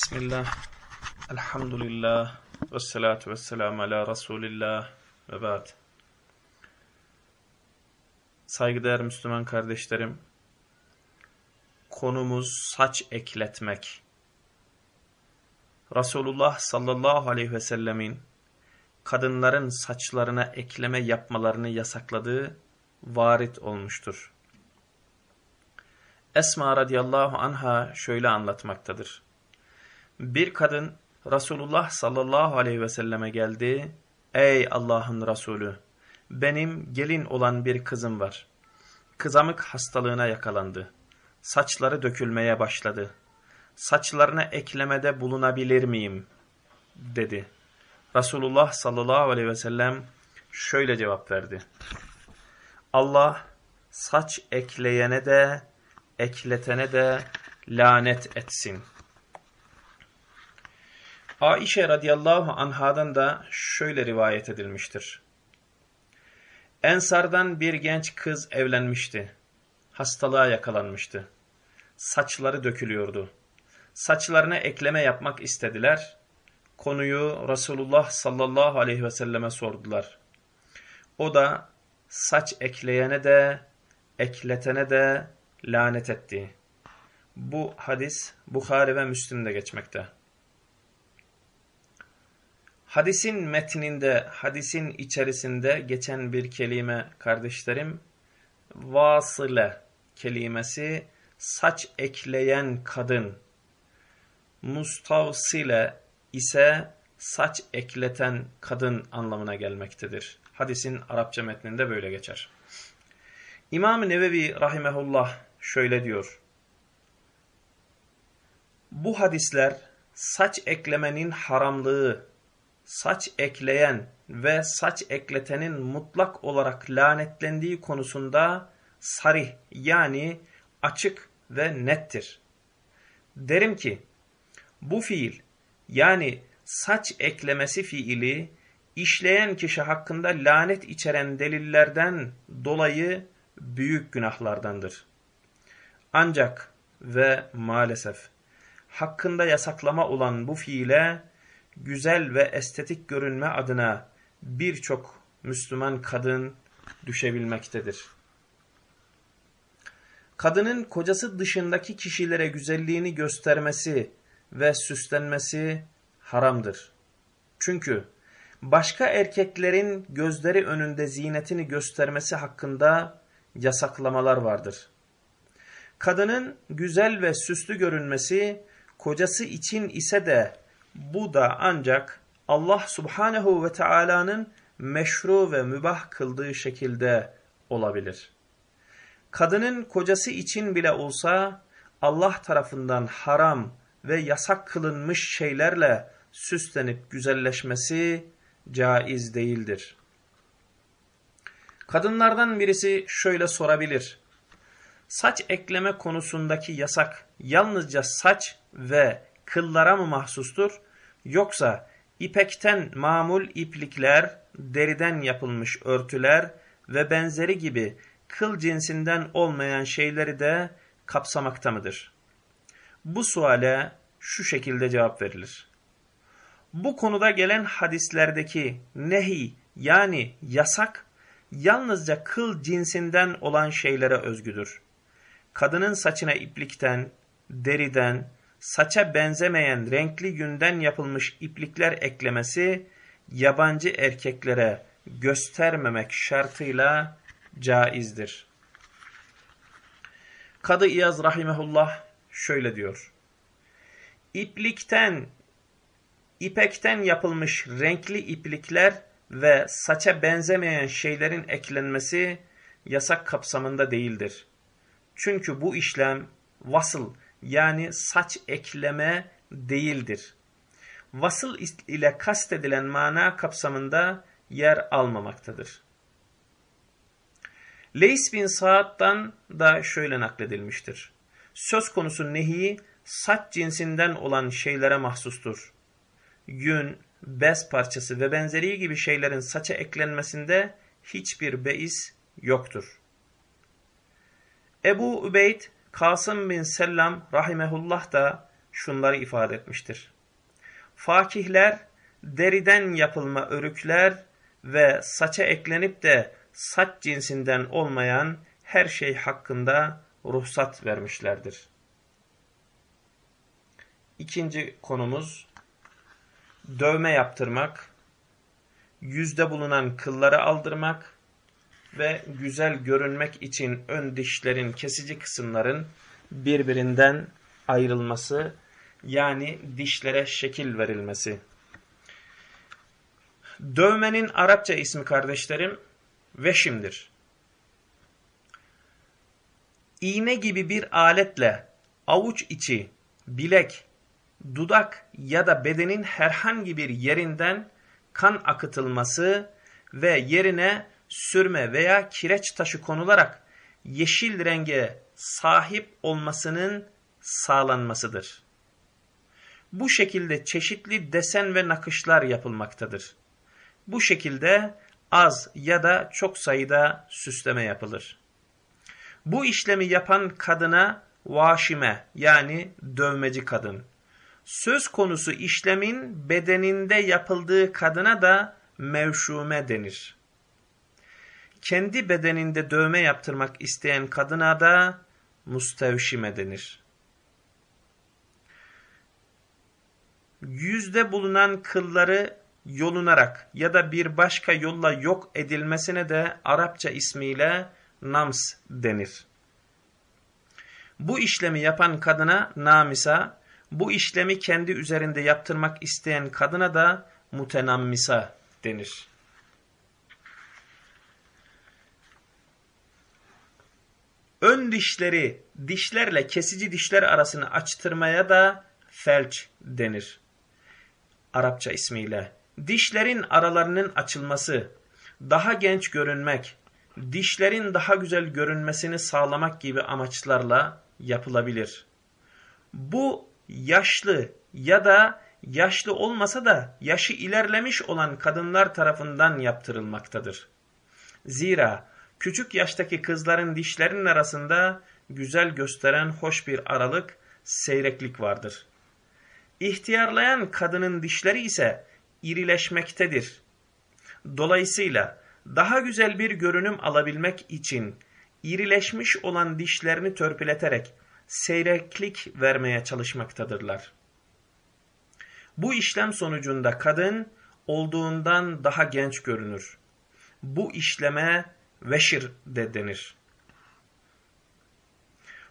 Bismillah, elhamdülillah, ve salatu ve selamu ala Resulillah ve ba'd. Saygıdeğer Müslüman kardeşlerim, konumuz saç ekletmek. Resulullah sallallahu aleyhi ve sellemin kadınların saçlarına ekleme yapmalarını yasakladığı varit olmuştur. Esma radıyallahu anha şöyle anlatmaktadır. Bir kadın Resulullah sallallahu aleyhi ve selleme geldi. Ey Allah'ın Resulü! Benim gelin olan bir kızım var. Kızamık hastalığına yakalandı. Saçları dökülmeye başladı. Saçlarına eklemede bulunabilir miyim? dedi. Resulullah sallallahu aleyhi ve sellem şöyle cevap verdi. Allah saç ekleyene de ekletene de lanet etsin. Aişe radıyallahu anhadan da şöyle rivayet edilmiştir. Ensardan bir genç kız evlenmişti. Hastalığa yakalanmıştı. Saçları dökülüyordu. Saçlarına ekleme yapmak istediler. Konuyu Resulullah sallallahu aleyhi ve selleme sordular. O da saç ekleyene de ekletene de lanet etti. Bu hadis Bukhari ve Müslim'de geçmekte. Hadisin metninde, hadisin içerisinde geçen bir kelime kardeşlerim, vasıle kelimesi saç ekleyen kadın, mustavsile ise saç ekleten kadın anlamına gelmektedir. Hadisin Arapça metninde böyle geçer. İmam-ı Nevevi rahimehullah şöyle diyor. Bu hadisler saç eklemenin haramlığı, saç ekleyen ve saç ekletenin mutlak olarak lanetlendiği konusunda sarih yani açık ve nettir. Derim ki bu fiil yani saç eklemesi fiili işleyen kişi hakkında lanet içeren delillerden dolayı büyük günahlardandır. Ancak ve maalesef hakkında yasaklama olan bu fiile güzel ve estetik görünme adına birçok Müslüman kadın düşebilmektedir. Kadının kocası dışındaki kişilere güzelliğini göstermesi ve süslenmesi haramdır. Çünkü başka erkeklerin gözleri önünde zinetini göstermesi hakkında yasaklamalar vardır. Kadının güzel ve süslü görünmesi kocası için ise de bu da ancak Allah subhanehu ve Taala'nın meşru ve mübah kıldığı şekilde olabilir. Kadının kocası için bile olsa Allah tarafından haram ve yasak kılınmış şeylerle süslenip güzelleşmesi caiz değildir. Kadınlardan birisi şöyle sorabilir. Saç ekleme konusundaki yasak yalnızca saç ve kıllara mı mahsustur? Yoksa ipekten mamul iplikler, deriden yapılmış örtüler ve benzeri gibi kıl cinsinden olmayan şeyleri de kapsamakta mıdır? Bu suale şu şekilde cevap verilir. Bu konuda gelen hadislerdeki nehi yani yasak yalnızca kıl cinsinden olan şeylere özgüdür. Kadının saçına iplikten, deriden, saça benzemeyen renkli yünden yapılmış iplikler eklemesi yabancı erkeklere göstermemek şartıyla caizdir. Kadı İyaz Rahimehullah şöyle diyor. İplikten, ipekten yapılmış renkli iplikler ve saça benzemeyen şeylerin eklenmesi yasak kapsamında değildir. Çünkü bu işlem vasıl yani saç ekleme değildir. Vasıl ile kastedilen mana kapsamında yer almamaktadır. Leys bin Saad'dan da şöyle nakledilmiştir. Söz konusu nehi saç cinsinden olan şeylere mahsustur. Yün, bez parçası ve benzeri gibi şeylerin saça eklenmesinde hiçbir beis yoktur. Ebu Übeyd Kasım bin Sellam rahimehullah da şunları ifade etmiştir. Fakihler deriden yapılma örükler ve saça eklenip de saç cinsinden olmayan her şey hakkında ruhsat vermişlerdir. İkinci konumuz dövme yaptırmak, yüzde bulunan kılları aldırmak ve güzel görünmek için ön dişlerin kesici kısımların birbirinden ayrılması yani dişlere şekil verilmesi. Dövmenin Arapça ismi kardeşlerim veşimdir. İğne gibi bir aletle avuç içi, bilek, dudak ya da bedenin herhangi bir yerinden kan akıtılması ve yerine sürme veya kireç taşı konularak yeşil renge sahip olmasının sağlanmasıdır. Bu şekilde çeşitli desen ve nakışlar yapılmaktadır. Bu şekilde az ya da çok sayıda süsleme yapılır. Bu işlemi yapan kadına vaşime yani dövmeci kadın. Söz konusu işlemin bedeninde yapıldığı kadına da mevşume denir. Kendi bedeninde dövme yaptırmak isteyen kadına da mustevşime denir. Yüzde bulunan kılları yolunarak ya da bir başka yolla yok edilmesine de Arapça ismiyle nams denir. Bu işlemi yapan kadına namisa, bu işlemi kendi üzerinde yaptırmak isteyen kadına da mutenammisa denir. Ön dişleri dişlerle kesici dişler arasını açtırmaya da felç denir. Arapça ismiyle. Dişlerin aralarının açılması, daha genç görünmek, dişlerin daha güzel görünmesini sağlamak gibi amaçlarla yapılabilir. Bu yaşlı ya da yaşlı olmasa da yaşı ilerlemiş olan kadınlar tarafından yaptırılmaktadır. Zira küçük yaştaki kızların dişlerinin arasında güzel gösteren hoş bir aralık, seyreklik vardır. İhtiyarlayan kadının dişleri ise irileşmektedir. Dolayısıyla daha güzel bir görünüm alabilmek için irileşmiş olan dişlerini törpületerek seyreklik vermeye çalışmaktadırlar. Bu işlem sonucunda kadın olduğundan daha genç görünür. Bu işleme veşir de denir.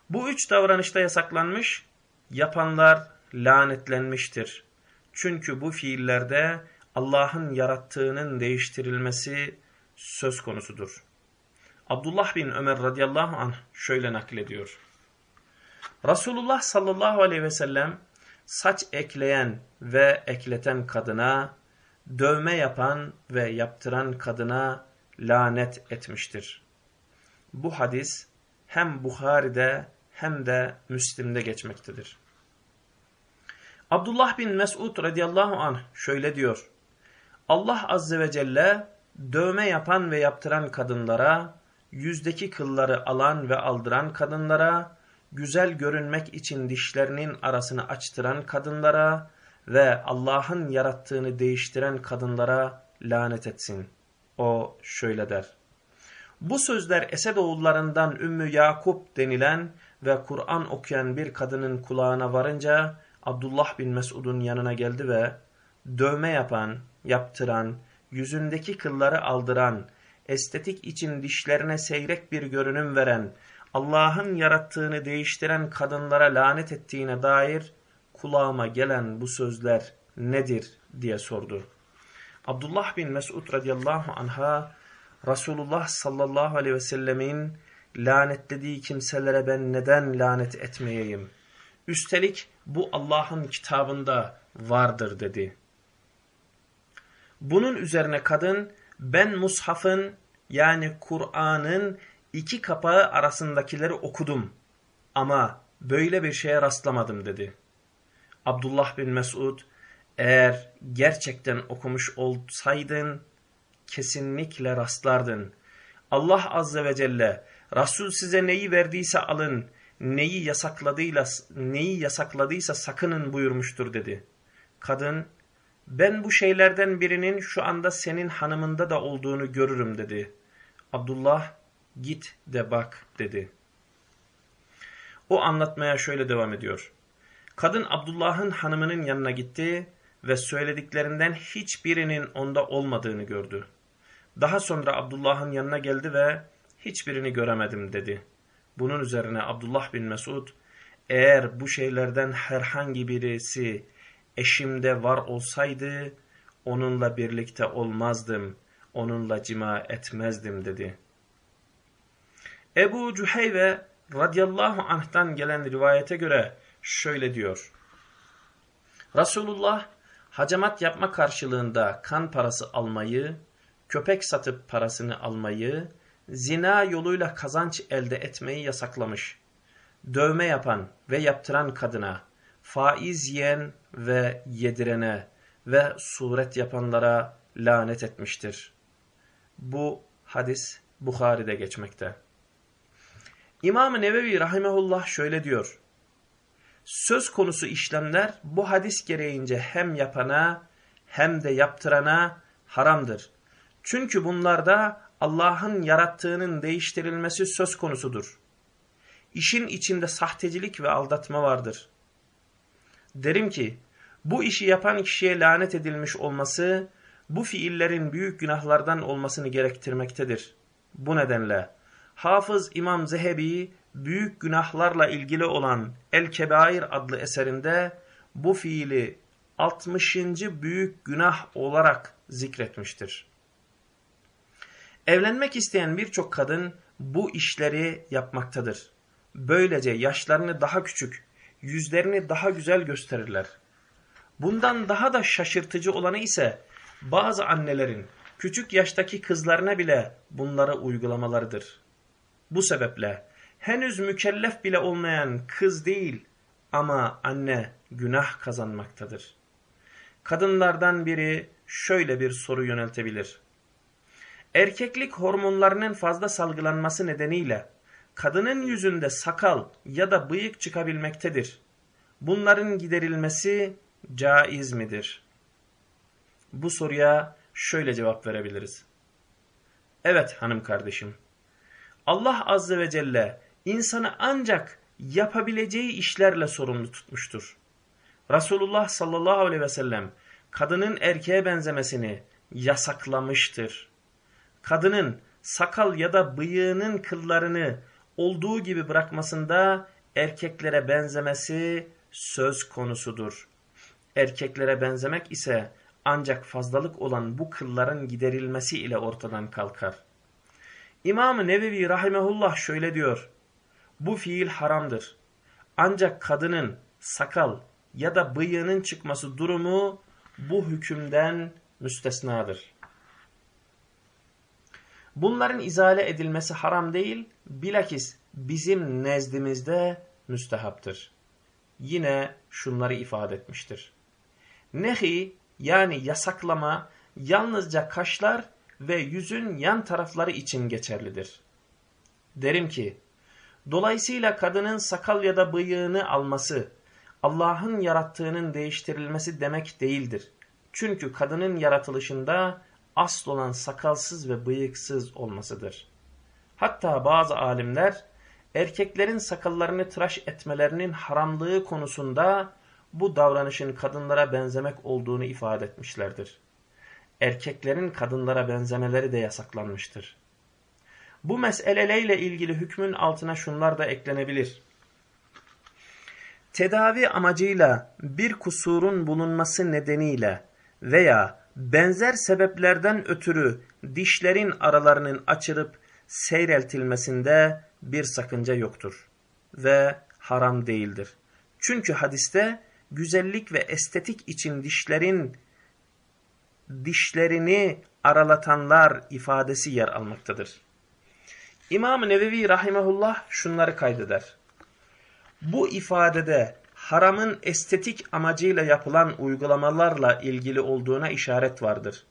Bu üç davranışta yasaklanmış, yapanlar lanetlenmiştir. Çünkü bu fiillerde Allah'ın yarattığının değiştirilmesi söz konusudur. Abdullah bin Ömer radıyallahu anh şöyle naklediyor. Resulullah sallallahu aleyhi ve sellem saç ekleyen ve ekleten kadına, dövme yapan ve yaptıran kadına lanet etmiştir. Bu hadis hem Bukhari'de hem de Müslim'de geçmektedir. Abdullah bin Mesud radıyallahu anh şöyle diyor. Allah azze ve celle dövme yapan ve yaptıran kadınlara, yüzdeki kılları alan ve aldıran kadınlara, güzel görünmek için dişlerinin arasını açtıran kadınlara ve Allah'ın yarattığını değiştiren kadınlara lanet etsin. O şöyle der. Bu sözler Esedoğullarından Ümmü Yakup denilen ve Kur'an okuyan bir kadının kulağına varınca Abdullah bin Mesud'un yanına geldi ve dövme yapan, yaptıran, yüzündeki kılları aldıran, estetik için dişlerine seyrek bir görünüm veren, Allah'ın yarattığını değiştiren kadınlara lanet ettiğine dair kulağıma gelen bu sözler nedir diye sordu. Abdullah bin Mesud radıyallahu anha Resulullah sallallahu aleyhi ve sellemin lanetlediği kimselere ben neden lanet etmeyeyim? Üstelik bu Allah'ın kitabında vardır dedi. Bunun üzerine kadın ben mushafın yani Kur'an'ın iki kapağı arasındakileri okudum ama böyle bir şeye rastlamadım dedi. Abdullah bin Mesud eğer gerçekten okumuş olsaydın kesinlikle rastlardın. Allah azze ve celle Resul size neyi verdiyse alın, neyi yasakladıyla neyi yasakladıysa sakının buyurmuştur dedi. Kadın ben bu şeylerden birinin şu anda senin hanımında da olduğunu görürüm dedi. Abdullah git de bak dedi. O anlatmaya şöyle devam ediyor. Kadın Abdullah'ın hanımının yanına gitti ve söylediklerinden hiçbirinin onda olmadığını gördü. Daha sonra Abdullah'ın yanına geldi ve hiçbirini göremedim dedi. Bunun üzerine Abdullah bin Mesud eğer bu şeylerden herhangi birisi eşimde var olsaydı onunla birlikte olmazdım, onunla cima etmezdim dedi. Ebu Cüheyve radıyallahu anh'tan gelen rivayete göre şöyle diyor. Resulullah hacamat yapma karşılığında kan parası almayı, köpek satıp parasını almayı, zina yoluyla kazanç elde etmeyi yasaklamış. Dövme yapan ve yaptıran kadına, faiz yiyen ve yedirene ve suret yapanlara lanet etmiştir. Bu hadis Bukhari'de geçmekte. İmam-ı Nevevi Rahimehullah şöyle diyor. Söz konusu işlemler bu hadis gereğince hem yapana hem de yaptırana haramdır. Çünkü bunlarda Allah'ın yarattığının değiştirilmesi söz konusudur. İşin içinde sahtecilik ve aldatma vardır. Derim ki bu işi yapan kişiye lanet edilmiş olması bu fiillerin büyük günahlardan olmasını gerektirmektedir. Bu nedenle Hafız İmam Zehebi büyük günahlarla ilgili olan El-Kebair adlı eserinde bu fiili 60. büyük günah olarak zikretmiştir. Evlenmek isteyen birçok kadın bu işleri yapmaktadır. Böylece yaşlarını daha küçük, yüzlerini daha güzel gösterirler. Bundan daha da şaşırtıcı olanı ise bazı annelerin küçük yaştaki kızlarına bile bunları uygulamalarıdır. Bu sebeple henüz mükellef bile olmayan kız değil ama anne günah kazanmaktadır. Kadınlardan biri şöyle bir soru yöneltebilir. Erkeklik hormonlarının fazla salgılanması nedeniyle kadının yüzünde sakal ya da bıyık çıkabilmektedir. Bunların giderilmesi caiz midir? Bu soruya şöyle cevap verebiliriz. Evet hanım kardeşim. Allah Azze ve Celle insanı ancak yapabileceği işlerle sorumlu tutmuştur. Resulullah sallallahu aleyhi ve sellem kadının erkeğe benzemesini yasaklamıştır. Kadının sakal ya da bıyığının kıllarını olduğu gibi bırakmasında erkeklere benzemesi söz konusudur. Erkeklere benzemek ise ancak fazlalık olan bu kılların giderilmesi ile ortadan kalkar. İmam-ı Nevevi Rahimehullah şöyle diyor. Bu fiil haramdır. Ancak kadının sakal ya da bıyığının çıkması durumu bu hükümden müstesnadır. Bunların izale edilmesi haram değil, bilakis bizim nezdimizde müstehaptır. Yine şunları ifade etmiştir. Nehi yani yasaklama yalnızca kaşlar ve yüzün yan tarafları için geçerlidir. Derim ki, dolayısıyla kadının sakal ya da bıyığını alması, Allah'ın yarattığının değiştirilmesi demek değildir. Çünkü kadının yaratılışında asıl olan sakalsız ve bıyıksız olmasıdır. Hatta bazı alimler erkeklerin sakallarını tıraş etmelerinin haramlığı konusunda bu davranışın kadınlara benzemek olduğunu ifade etmişlerdir. Erkeklerin kadınlara benzemeleri de yasaklanmıştır. Bu meseleyle ilgili hükmün altına şunlar da eklenebilir. Tedavi amacıyla bir kusurun bulunması nedeniyle veya benzer sebeplerden ötürü dişlerin aralarının açılıp seyreltilmesinde bir sakınca yoktur ve haram değildir. Çünkü hadiste güzellik ve estetik için dişlerin dişlerini aralatanlar ifadesi yer almaktadır. İmam-ı Nevevi Rahimahullah şunları kaydeder. Bu ifadede haramın estetik amacıyla yapılan uygulamalarla ilgili olduğuna işaret vardır.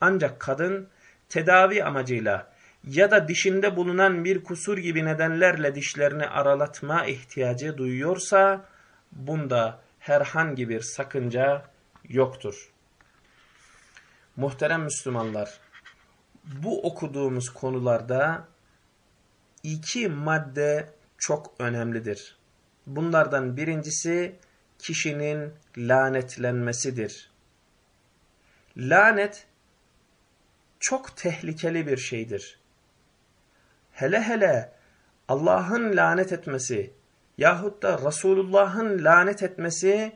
Ancak kadın tedavi amacıyla ya da dişinde bulunan bir kusur gibi nedenlerle dişlerini aralatma ihtiyacı duyuyorsa bunda herhangi bir sakınca yoktur. Muhterem Müslümanlar, bu okuduğumuz konularda iki madde çok önemlidir. Bunlardan birincisi kişinin lanetlenmesidir. Lanet çok tehlikeli bir şeydir. Hele hele Allah'ın lanet etmesi yahut da Resulullah'ın lanet etmesi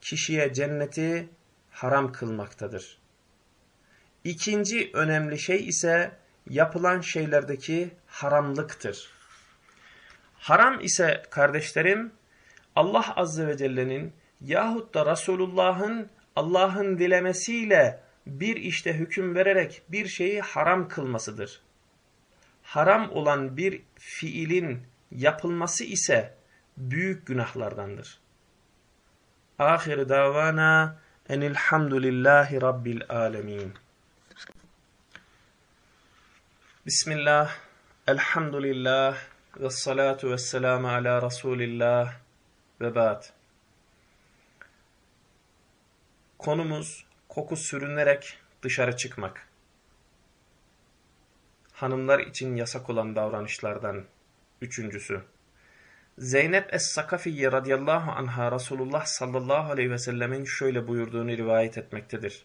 kişiye cenneti haram kılmaktadır. İkinci önemli şey ise yapılan şeylerdeki haramlıktır. Haram ise kardeşlerim Allah Azze ve Celle'nin yahut da Resulullah'ın Allah'ın dilemesiyle bir işte hüküm vererek bir şeyi haram kılmasıdır. Haram olan bir fiilin yapılması ise büyük günahlardandır. Ahir davana enilhamdülillahi rabbil alemin. Bismillah, elhamdülillah, ve salatu ve selamu ala Resulillah ve ba'd. Konumuz koku sürünerek dışarı çıkmak. Hanımlar için yasak olan davranışlardan üçüncüsü. Zeynep Es-Sakafiye radıyallahu anha Resulullah sallallahu aleyhi ve sellemin şöyle buyurduğunu rivayet etmektedir.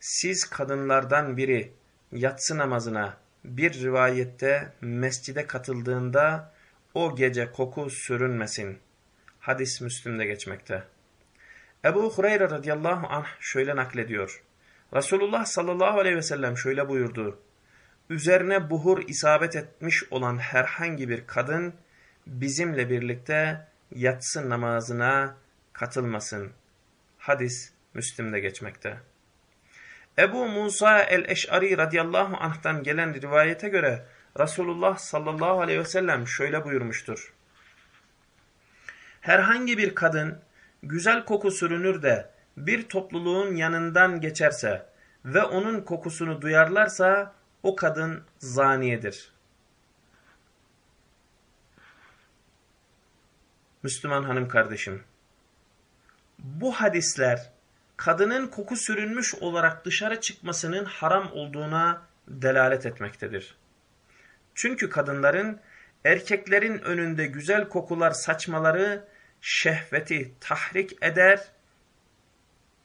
Siz kadınlardan biri yatsı namazına bir rivayette mescide katıldığında o gece koku sürünmesin. Hadis Müslüm'de geçmekte. Ebu Hureyre radıyallahu anh şöyle naklediyor. Resulullah sallallahu aleyhi ve sellem şöyle buyurdu. Üzerine buhur isabet etmiş olan herhangi bir kadın bizimle birlikte yatsı namazına katılmasın. Hadis Müslim'de geçmekte. Ebu Musa el-Eş'ari radıyallahu anh'tan gelen rivayete göre Resulullah sallallahu aleyhi ve sellem şöyle buyurmuştur. Herhangi bir kadın güzel koku sürünür de bir topluluğun yanından geçerse ve onun kokusunu duyarlarsa o kadın zaniyedir. Müslüman hanım kardeşim, bu hadisler kadının koku sürünmüş olarak dışarı çıkmasının haram olduğuna delalet etmektedir. Çünkü kadınların erkeklerin önünde güzel kokular saçmaları şehveti tahrik eder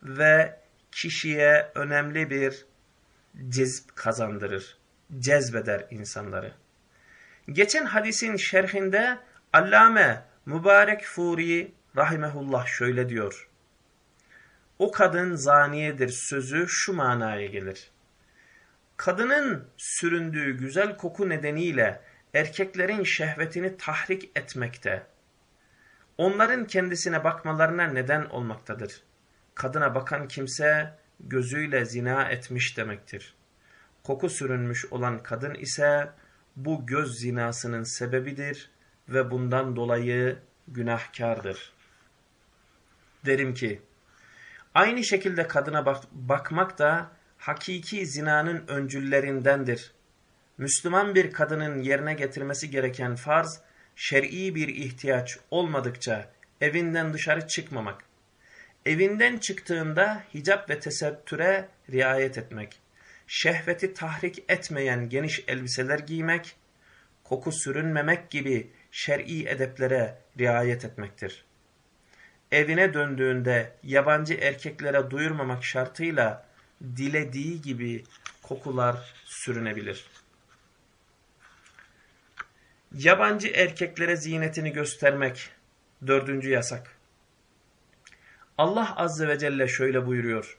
ve kişiye önemli bir cezb kazandırır, cezbeder insanları. Geçen hadisin şerhinde Allame Mübarek Furi rahimehullah şöyle diyor o kadın zaniyedir sözü şu manaya gelir. Kadının süründüğü güzel koku nedeniyle erkeklerin şehvetini tahrik etmekte, onların kendisine bakmalarına neden olmaktadır. Kadına bakan kimse gözüyle zina etmiş demektir. Koku sürünmüş olan kadın ise bu göz zinasının sebebidir ve bundan dolayı günahkardır. Derim ki, Aynı şekilde kadına bak bakmak da hakiki zinanın öncüllerindendir. Müslüman bir kadının yerine getirmesi gereken farz, şer'i bir ihtiyaç olmadıkça evinden dışarı çıkmamak. Evinden çıktığında hicap ve tesettüre riayet etmek. Şehveti tahrik etmeyen geniş elbiseler giymek, koku sürünmemek gibi şer'i edeplere riayet etmektir evine döndüğünde yabancı erkeklere duyurmamak şartıyla dilediği gibi kokular sürünebilir. Yabancı erkeklere zinetini göstermek dördüncü yasak. Allah Azze ve Celle şöyle buyuruyor.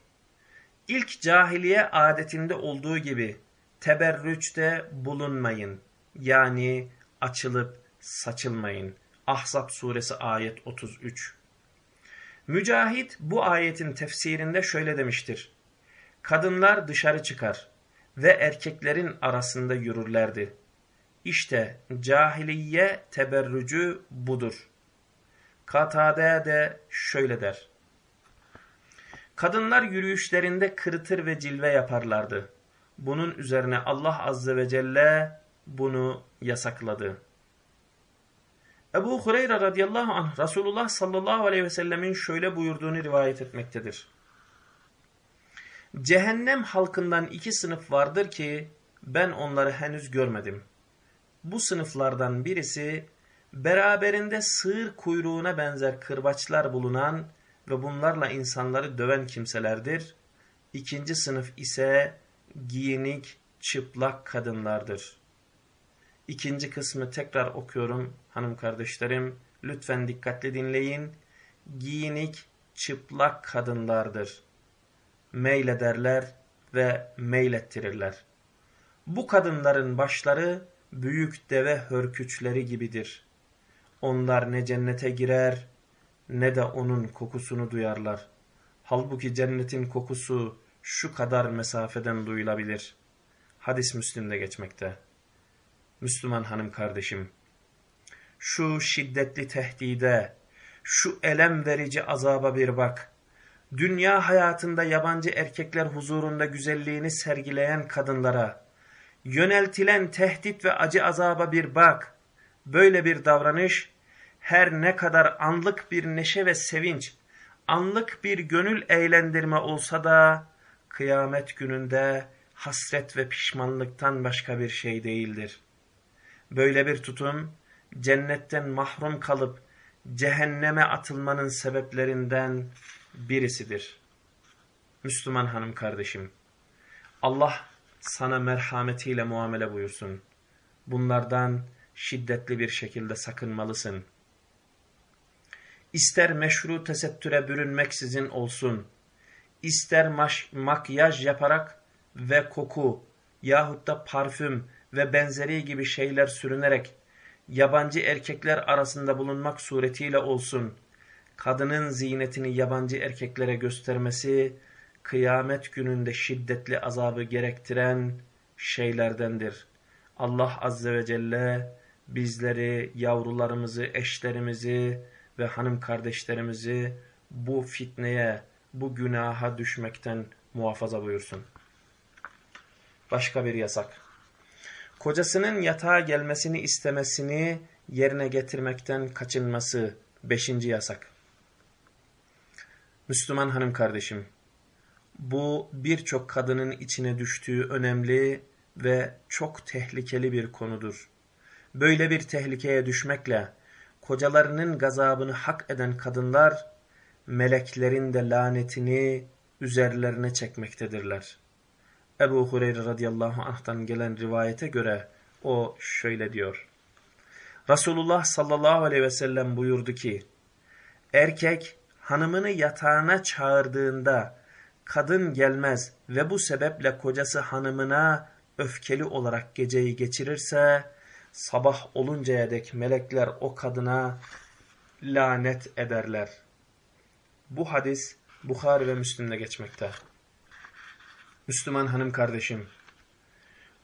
İlk cahiliye adetinde olduğu gibi teberrüçte bulunmayın. Yani açılıp saçılmayın. Ahzab suresi ayet 33. Mücahit bu ayetin tefsirinde şöyle demiştir. Kadınlar dışarı çıkar ve erkeklerin arasında yürürlerdi. İşte cahiliye teberrücü budur. Katade de şöyle der. Kadınlar yürüyüşlerinde kırıtır ve cilve yaparlardı. Bunun üzerine Allah Azze ve Celle bunu yasakladı. Ebu Hureyre radıyallahu anh Resulullah sallallahu aleyhi ve sellemin şöyle buyurduğunu rivayet etmektedir. Cehennem halkından iki sınıf vardır ki ben onları henüz görmedim. Bu sınıflardan birisi beraberinde sığır kuyruğuna benzer kırbaçlar bulunan ve bunlarla insanları döven kimselerdir. İkinci sınıf ise giyinik, çıplak kadınlardır. İkinci kısmı tekrar okuyorum hanım kardeşlerim. Lütfen dikkatli dinleyin. Giyinik, çıplak kadınlardır. Meylederler ve meylettirirler. Bu kadınların başları büyük deve hörküçleri gibidir. Onlar ne cennete girer ne de onun kokusunu duyarlar. Halbuki cennetin kokusu şu kadar mesafeden duyulabilir. Hadis Müslim'de geçmekte. Müslüman hanım kardeşim, şu şiddetli tehdide, şu elem verici azaba bir bak. Dünya hayatında yabancı erkekler huzurunda güzelliğini sergileyen kadınlara, yöneltilen tehdit ve acı azaba bir bak. Böyle bir davranış, her ne kadar anlık bir neşe ve sevinç, anlık bir gönül eğlendirme olsa da, kıyamet gününde hasret ve pişmanlıktan başka bir şey değildir. Böyle bir tutum, cennetten mahrum kalıp cehenneme atılmanın sebeplerinden birisidir. Müslüman hanım kardeşim, Allah sana merhametiyle muamele buyursun. Bunlardan şiddetli bir şekilde sakınmalısın. İster meşru tesettüre bürünmeksizin olsun, ister makyaj yaparak ve koku yahut da parfüm ve benzeri gibi şeyler sürünerek yabancı erkekler arasında bulunmak suretiyle olsun, kadının zinetini yabancı erkeklere göstermesi, kıyamet gününde şiddetli azabı gerektiren şeylerdendir. Allah Azze ve Celle bizleri, yavrularımızı, eşlerimizi ve hanım kardeşlerimizi bu fitneye, bu günaha düşmekten muhafaza buyursun. Başka bir yasak kocasının yatağa gelmesini istemesini yerine getirmekten kaçınması beşinci yasak. Müslüman hanım kardeşim, bu birçok kadının içine düştüğü önemli ve çok tehlikeli bir konudur. Böyle bir tehlikeye düşmekle kocalarının gazabını hak eden kadınlar meleklerin de lanetini üzerlerine çekmektedirler. Ebu Hureyre radıyallahu anh'tan gelen rivayete göre o şöyle diyor. Resulullah sallallahu aleyhi ve sellem buyurdu ki, erkek hanımını yatağına çağırdığında kadın gelmez ve bu sebeple kocası hanımına öfkeli olarak geceyi geçirirse, sabah oluncaya dek melekler o kadına lanet ederler. Bu hadis Bukhari ve Müslim'de geçmekte. Müslüman hanım kardeşim,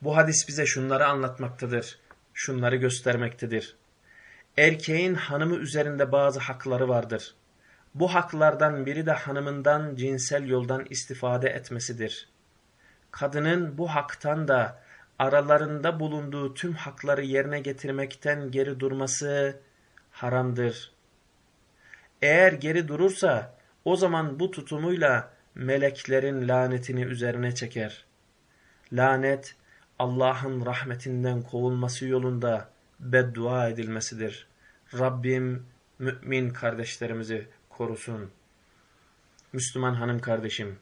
bu hadis bize şunları anlatmaktadır, şunları göstermektedir. Erkeğin hanımı üzerinde bazı hakları vardır. Bu haklardan biri de hanımından cinsel yoldan istifade etmesidir. Kadının bu haktan da aralarında bulunduğu tüm hakları yerine getirmekten geri durması haramdır. Eğer geri durursa o zaman bu tutumuyla meleklerin lanetini üzerine çeker. Lanet Allah'ın rahmetinden kovulması yolunda beddua edilmesidir. Rabbim mümin kardeşlerimizi korusun. Müslüman hanım kardeşim,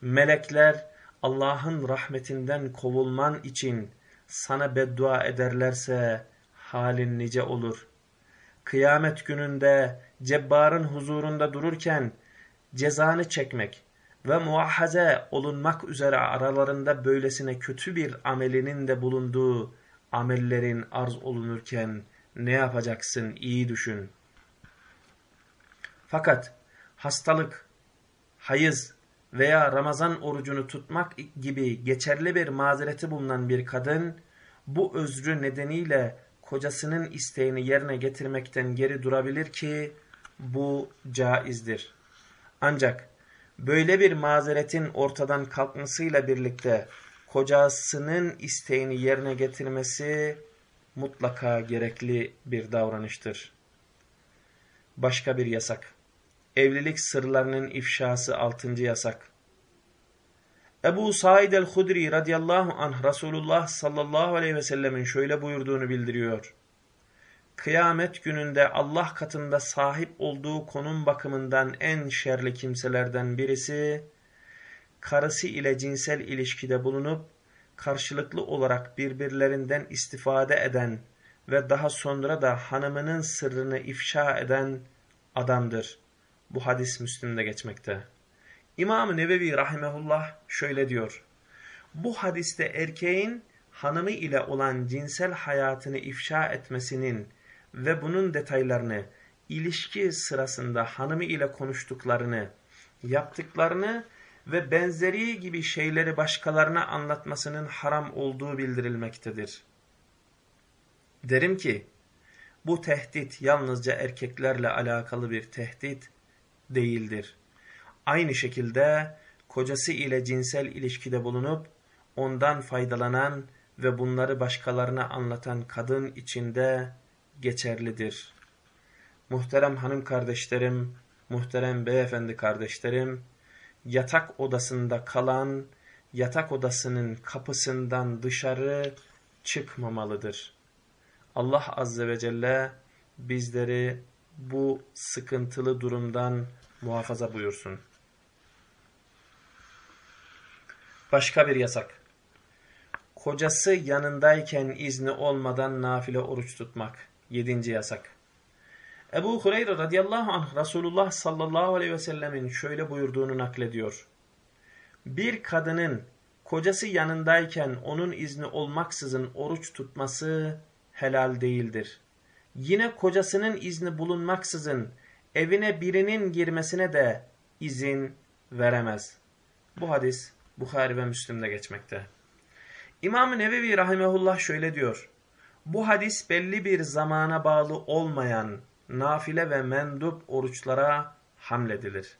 melekler Allah'ın rahmetinden kovulman için sana beddua ederlerse halin nice olur. Kıyamet gününde cebbarın huzurunda dururken cezanı çekmek ve muahaze olunmak üzere aralarında böylesine kötü bir amelinin de bulunduğu amellerin arz olunurken ne yapacaksın iyi düşün. Fakat hastalık, hayız veya Ramazan orucunu tutmak gibi geçerli bir mazereti bulunan bir kadın bu özrü nedeniyle kocasının isteğini yerine getirmekten geri durabilir ki bu caizdir. Ancak böyle bir mazeretin ortadan kalkmasıyla birlikte kocasının isteğini yerine getirmesi mutlaka gerekli bir davranıştır. Başka bir yasak. Evlilik sırlarının ifşası altıncı yasak. Ebu Said el-Hudri radıyallahu anh Resulullah sallallahu aleyhi ve sellemin şöyle buyurduğunu bildiriyor. Kıyamet gününde Allah katında sahip olduğu konum bakımından en şerli kimselerden birisi, karısı ile cinsel ilişkide bulunup, karşılıklı olarak birbirlerinden istifade eden ve daha sonra da hanımının sırrını ifşa eden adamdır. Bu hadis Müslim'de geçmekte. İmam-ı Nevevi Rahimehullah şöyle diyor. Bu hadiste erkeğin hanımı ile olan cinsel hayatını ifşa etmesinin ve bunun detaylarını, ilişki sırasında hanımı ile konuştuklarını, yaptıklarını ve benzeri gibi şeyleri başkalarına anlatmasının haram olduğu bildirilmektedir. Derim ki, bu tehdit yalnızca erkeklerle alakalı bir tehdit değildir. Aynı şekilde kocası ile cinsel ilişkide bulunup ondan faydalanan ve bunları başkalarına anlatan kadın içinde geçerlidir. Muhterem hanım kardeşlerim, muhterem beyefendi kardeşlerim, yatak odasında kalan, yatak odasının kapısından dışarı çıkmamalıdır. Allah Azze ve Celle bizleri bu sıkıntılı durumdan muhafaza buyursun. Başka bir yasak. Kocası yanındayken izni olmadan nafile oruç tutmak. Yedinci yasak. Ebu Hureyre radıyallahu anh Resulullah sallallahu aleyhi ve sellemin şöyle buyurduğunu naklediyor. Bir kadının kocası yanındayken onun izni olmaksızın oruç tutması helal değildir. Yine kocasının izni bulunmaksızın evine birinin girmesine de izin veremez. Bu hadis Bukhari ve Müslim'de geçmekte. İmam-ı Nevevi Rahimehullah şöyle diyor. Bu hadis belli bir zamana bağlı olmayan nafile ve mendup oruçlara hamledilir.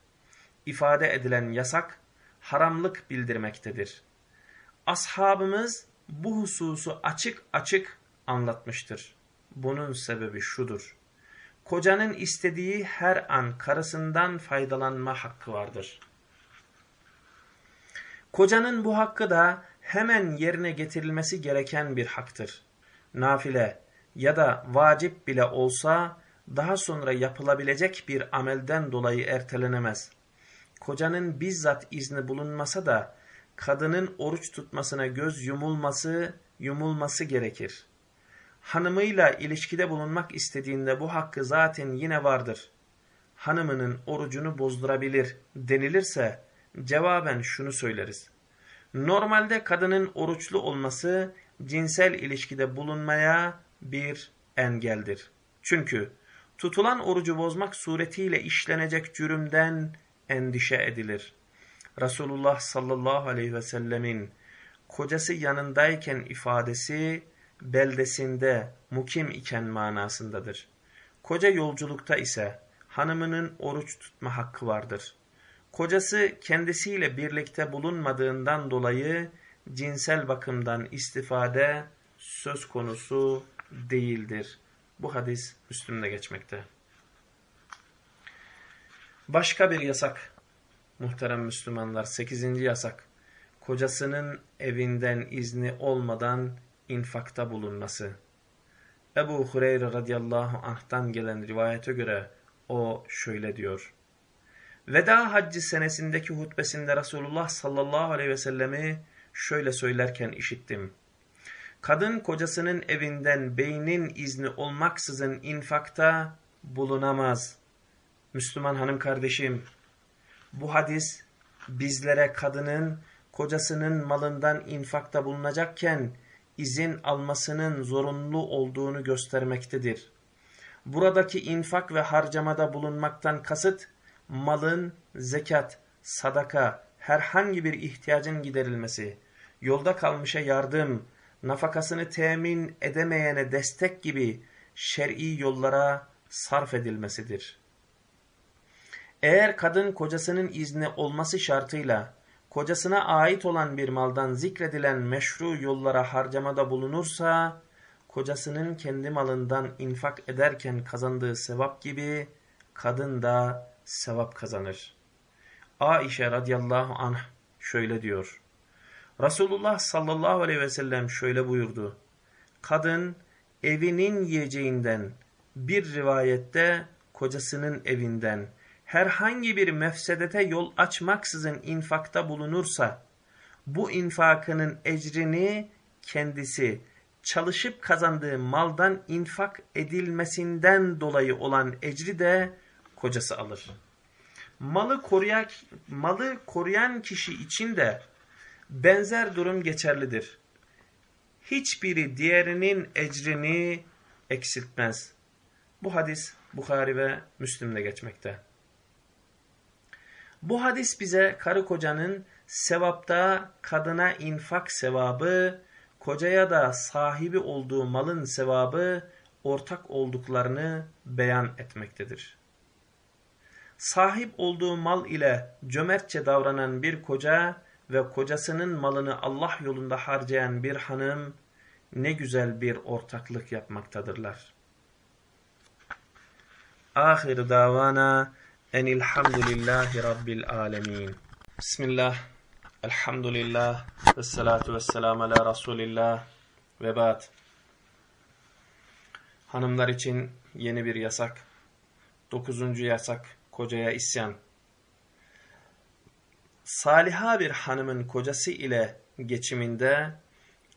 İfade edilen yasak haramlık bildirmektedir. Ashabımız bu hususu açık açık anlatmıştır. Bunun sebebi şudur. Kocanın istediği her an karısından faydalanma hakkı vardır. Kocanın bu hakkı da hemen yerine getirilmesi gereken bir haktır. Nafile ya da vacip bile olsa daha sonra yapılabilecek bir amelden dolayı ertelenemez. Kocanın bizzat izni bulunmasa da kadının oruç tutmasına göz yumulması, yumulması gerekir. Hanımıyla ilişkide bulunmak istediğinde bu hakkı zaten yine vardır. Hanımının orucunu bozdurabilir denilirse cevaben şunu söyleriz. Normalde kadının oruçlu olması cinsel ilişkide bulunmaya bir engeldir. Çünkü tutulan orucu bozmak suretiyle işlenecek cürümden endişe edilir. Resulullah sallallahu aleyhi ve sellemin kocası yanındayken ifadesi beldesinde mukim iken manasındadır. Koca yolculukta ise hanımının oruç tutma hakkı vardır. Kocası kendisiyle birlikte bulunmadığından dolayı cinsel bakımdan istifade söz konusu değildir. Bu hadis Müslüm'de geçmekte. Başka bir yasak. Muhterem Müslümanlar. Sekizinci yasak. Kocasının evinden izni olmadan infakta bulunması. Ebu Hureyre radıyallahu anh'tan gelen rivayete göre o şöyle diyor. Veda haccı senesindeki hutbesinde Resulullah sallallahu aleyhi ve sellemi şöyle söylerken işittim. Kadın kocasının evinden beynin izni olmaksızın infakta bulunamaz. Müslüman hanım kardeşim, bu hadis bizlere kadının kocasının malından infakta bulunacakken izin almasının zorunlu olduğunu göstermektedir. Buradaki infak ve harcamada bulunmaktan kasıt, malın zekat, sadaka, herhangi bir ihtiyacın giderilmesi, yolda kalmışa yardım, nafakasını temin edemeyene destek gibi şer'i yollara sarf edilmesidir. Eğer kadın kocasının izni olması şartıyla kocasına ait olan bir maldan zikredilen meşru yollara harcamada bulunursa, kocasının kendi malından infak ederken kazandığı sevap gibi kadın da sevap kazanır. Aişe radıyallahu anh şöyle diyor. Resulullah sallallahu aleyhi ve sellem şöyle buyurdu. Kadın evinin yiyeceğinden bir rivayette kocasının evinden herhangi bir mefsedete yol açmaksızın infakta bulunursa bu infakının ecrini kendisi çalışıp kazandığı maldan infak edilmesinden dolayı olan ecri de kocası alır. Malı koruyan, malı koruyan kişi için de benzer durum geçerlidir. Hiçbiri diğerinin ecrini eksiltmez. Bu hadis Bukhari ve Müslim'de geçmekte. Bu hadis bize karı kocanın sevapta kadına infak sevabı, kocaya da sahibi olduğu malın sevabı ortak olduklarını beyan etmektedir. Sahip olduğu mal ile cömertçe davranan bir koca ve kocasının malını Allah yolunda harcayan bir hanım ne güzel bir ortaklık yapmaktadırlar. Ahir davana enilhamdülillahi rabbil alemin. Bismillah, elhamdülillah, ve salatu ve selamu ala Resulillah ve ba'd. Hanımlar için yeni bir yasak. Dokuzuncu yasak, kocaya isyan. Saliha bir hanımın kocası ile geçiminde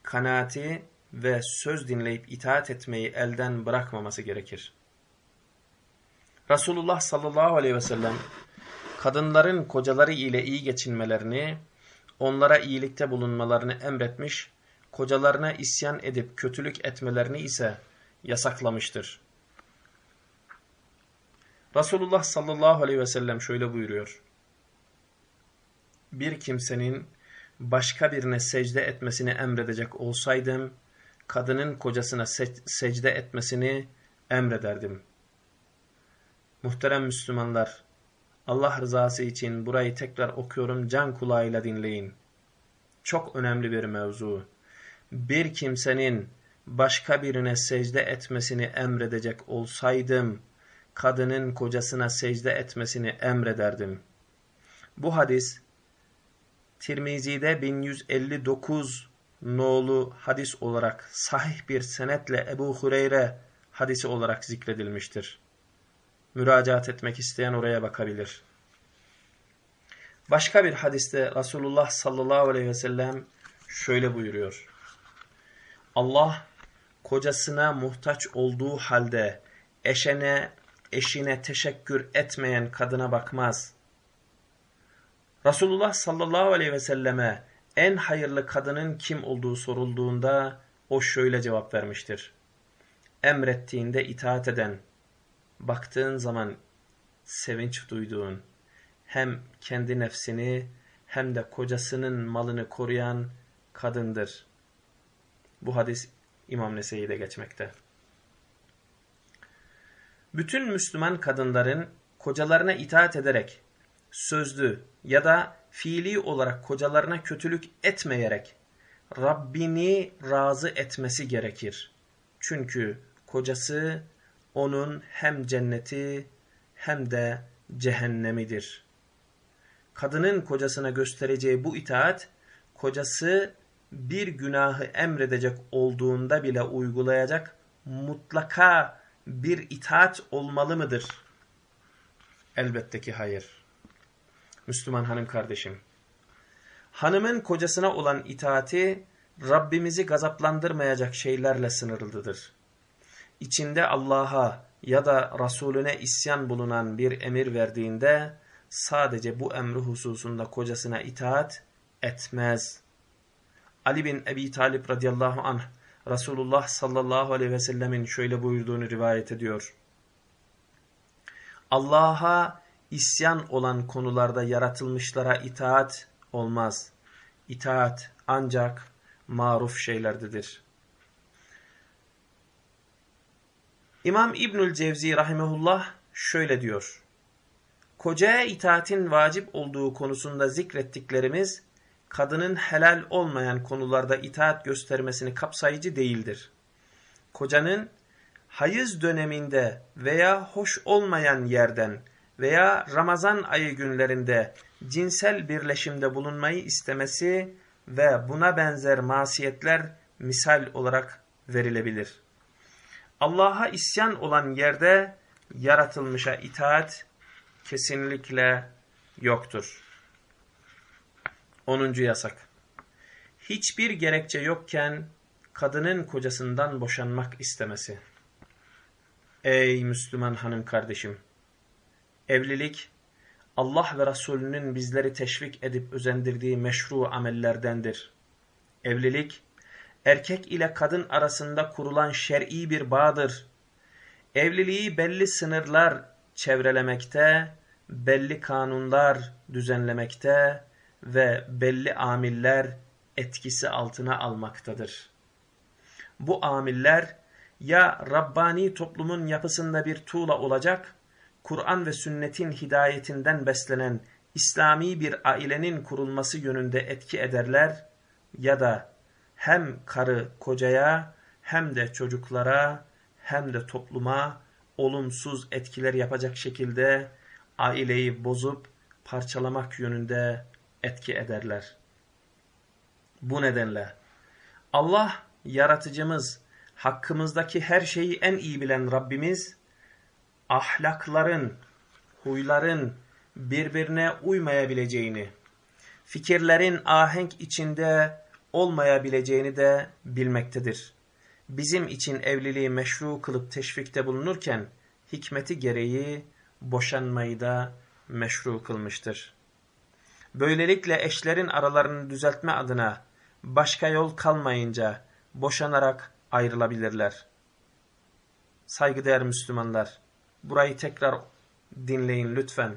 kanaati ve söz dinleyip itaat etmeyi elden bırakmaması gerekir. Resulullah sallallahu aleyhi ve sellem kadınların kocaları ile iyi geçinmelerini, onlara iyilikte bulunmalarını emretmiş, kocalarına isyan edip kötülük etmelerini ise yasaklamıştır. Resulullah sallallahu aleyhi ve sellem şöyle buyuruyor. Bir kimsenin başka birine secde etmesini emredecek olsaydım, kadının kocasına secde etmesini emrederdim. Muhterem Müslümanlar, Allah rızası için burayı tekrar okuyorum, can kulağıyla dinleyin. Çok önemli bir mevzu. Bir kimsenin başka birine secde etmesini emredecek olsaydım, kadının kocasına secde etmesini emrederdim. Bu hadis, Tirmizi'de 1159 nolu hadis olarak sahih bir senetle Ebu Hureyre hadisi olarak zikredilmiştir. Müracaat etmek isteyen oraya bakabilir. Başka bir hadiste Resulullah sallallahu aleyhi ve sellem şöyle buyuruyor. Allah kocasına muhtaç olduğu halde eşene, eşine teşekkür etmeyen kadına bakmaz. Resulullah sallallahu aleyhi ve selleme en hayırlı kadının kim olduğu sorulduğunda o şöyle cevap vermiştir. Emrettiğinde itaat eden, baktığın zaman sevinç duyduğun, hem kendi nefsini hem de kocasının malını koruyan kadındır. Bu hadis İmam Nese'yi geçmekte. Bütün Müslüman kadınların kocalarına itaat ederek sözlü ya da fiili olarak kocalarına kötülük etmeyerek Rabbini razı etmesi gerekir. Çünkü kocası onun hem cenneti hem de cehennemidir. Kadının kocasına göstereceği bu itaat, kocası bir günahı emredecek olduğunda bile uygulayacak mutlaka bir itaat olmalı mıdır? Elbette ki hayır. Müslüman hanım kardeşim. Hanımın kocasına olan itaati Rabbimizi gazaplandırmayacak şeylerle sınırlıdır. İçinde Allah'a ya da Resulüne isyan bulunan bir emir verdiğinde sadece bu emri hususunda kocasına itaat etmez. Ali bin Ebi Talip radıyallahu anh Resulullah sallallahu aleyhi ve sellemin şöyle buyurduğunu rivayet ediyor. Allah'a isyan olan konularda yaratılmışlara itaat olmaz. İtaat ancak maruf şeylerdedir. İmam İbnül Cevzi rahimehullah şöyle diyor. Kocaya itaatin vacip olduğu konusunda zikrettiklerimiz kadının helal olmayan konularda itaat göstermesini kapsayıcı değildir. Kocanın hayız döneminde veya hoş olmayan yerden veya Ramazan ayı günlerinde cinsel birleşimde bulunmayı istemesi ve buna benzer masiyetler misal olarak verilebilir. Allah'a isyan olan yerde yaratılmışa itaat kesinlikle yoktur. 10. yasak. Hiçbir gerekçe yokken kadının kocasından boşanmak istemesi. Ey Müslüman hanım kardeşim! Evlilik, Allah ve Resulünün bizleri teşvik edip özendirdiği meşru amellerdendir. Evlilik, erkek ile kadın arasında kurulan şer'i bir bağdır. Evliliği belli sınırlar çevrelemekte, belli kanunlar düzenlemekte ve belli amiller etkisi altına almaktadır. Bu amiller ya Rabbani toplumun yapısında bir tuğla olacak, Kur'an ve sünnetin hidayetinden beslenen İslami bir ailenin kurulması yönünde etki ederler ya da hem karı kocaya hem de çocuklara hem de topluma olumsuz etkiler yapacak şekilde aileyi bozup parçalamak yönünde etki ederler. Bu nedenle Allah yaratıcımız, hakkımızdaki her şeyi en iyi bilen Rabbimiz, ahlakların, huyların birbirine uymayabileceğini, fikirlerin ahenk içinde olmayabileceğini de bilmektedir. Bizim için evliliği meşru kılıp teşvikte bulunurken, hikmeti gereği boşanmayı da meşru kılmıştır. Böylelikle eşlerin aralarını düzeltme adına başka yol kalmayınca boşanarak ayrılabilirler. Saygıdeğer Müslümanlar, burayı tekrar dinleyin lütfen.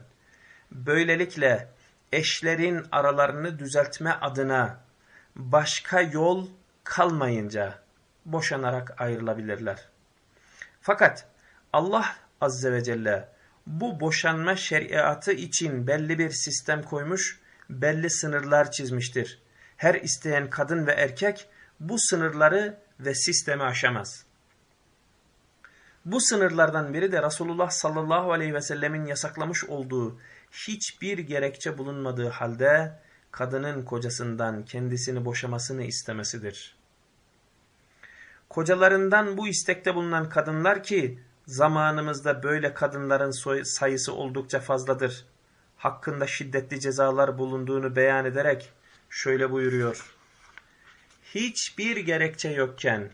Böylelikle eşlerin aralarını düzeltme adına başka yol kalmayınca boşanarak ayrılabilirler. Fakat Allah Azze ve Celle bu boşanma şeriatı için belli bir sistem koymuş, belli sınırlar çizmiştir. Her isteyen kadın ve erkek bu sınırları ve sistemi aşamaz. Bu sınırlardan biri de Resulullah sallallahu aleyhi ve sellemin yasaklamış olduğu hiçbir gerekçe bulunmadığı halde kadının kocasından kendisini boşamasını istemesidir. Kocalarından bu istekte bulunan kadınlar ki zamanımızda böyle kadınların sayısı oldukça fazladır. Hakkında şiddetli cezalar bulunduğunu beyan ederek şöyle buyuruyor. Hiçbir gerekçe yokken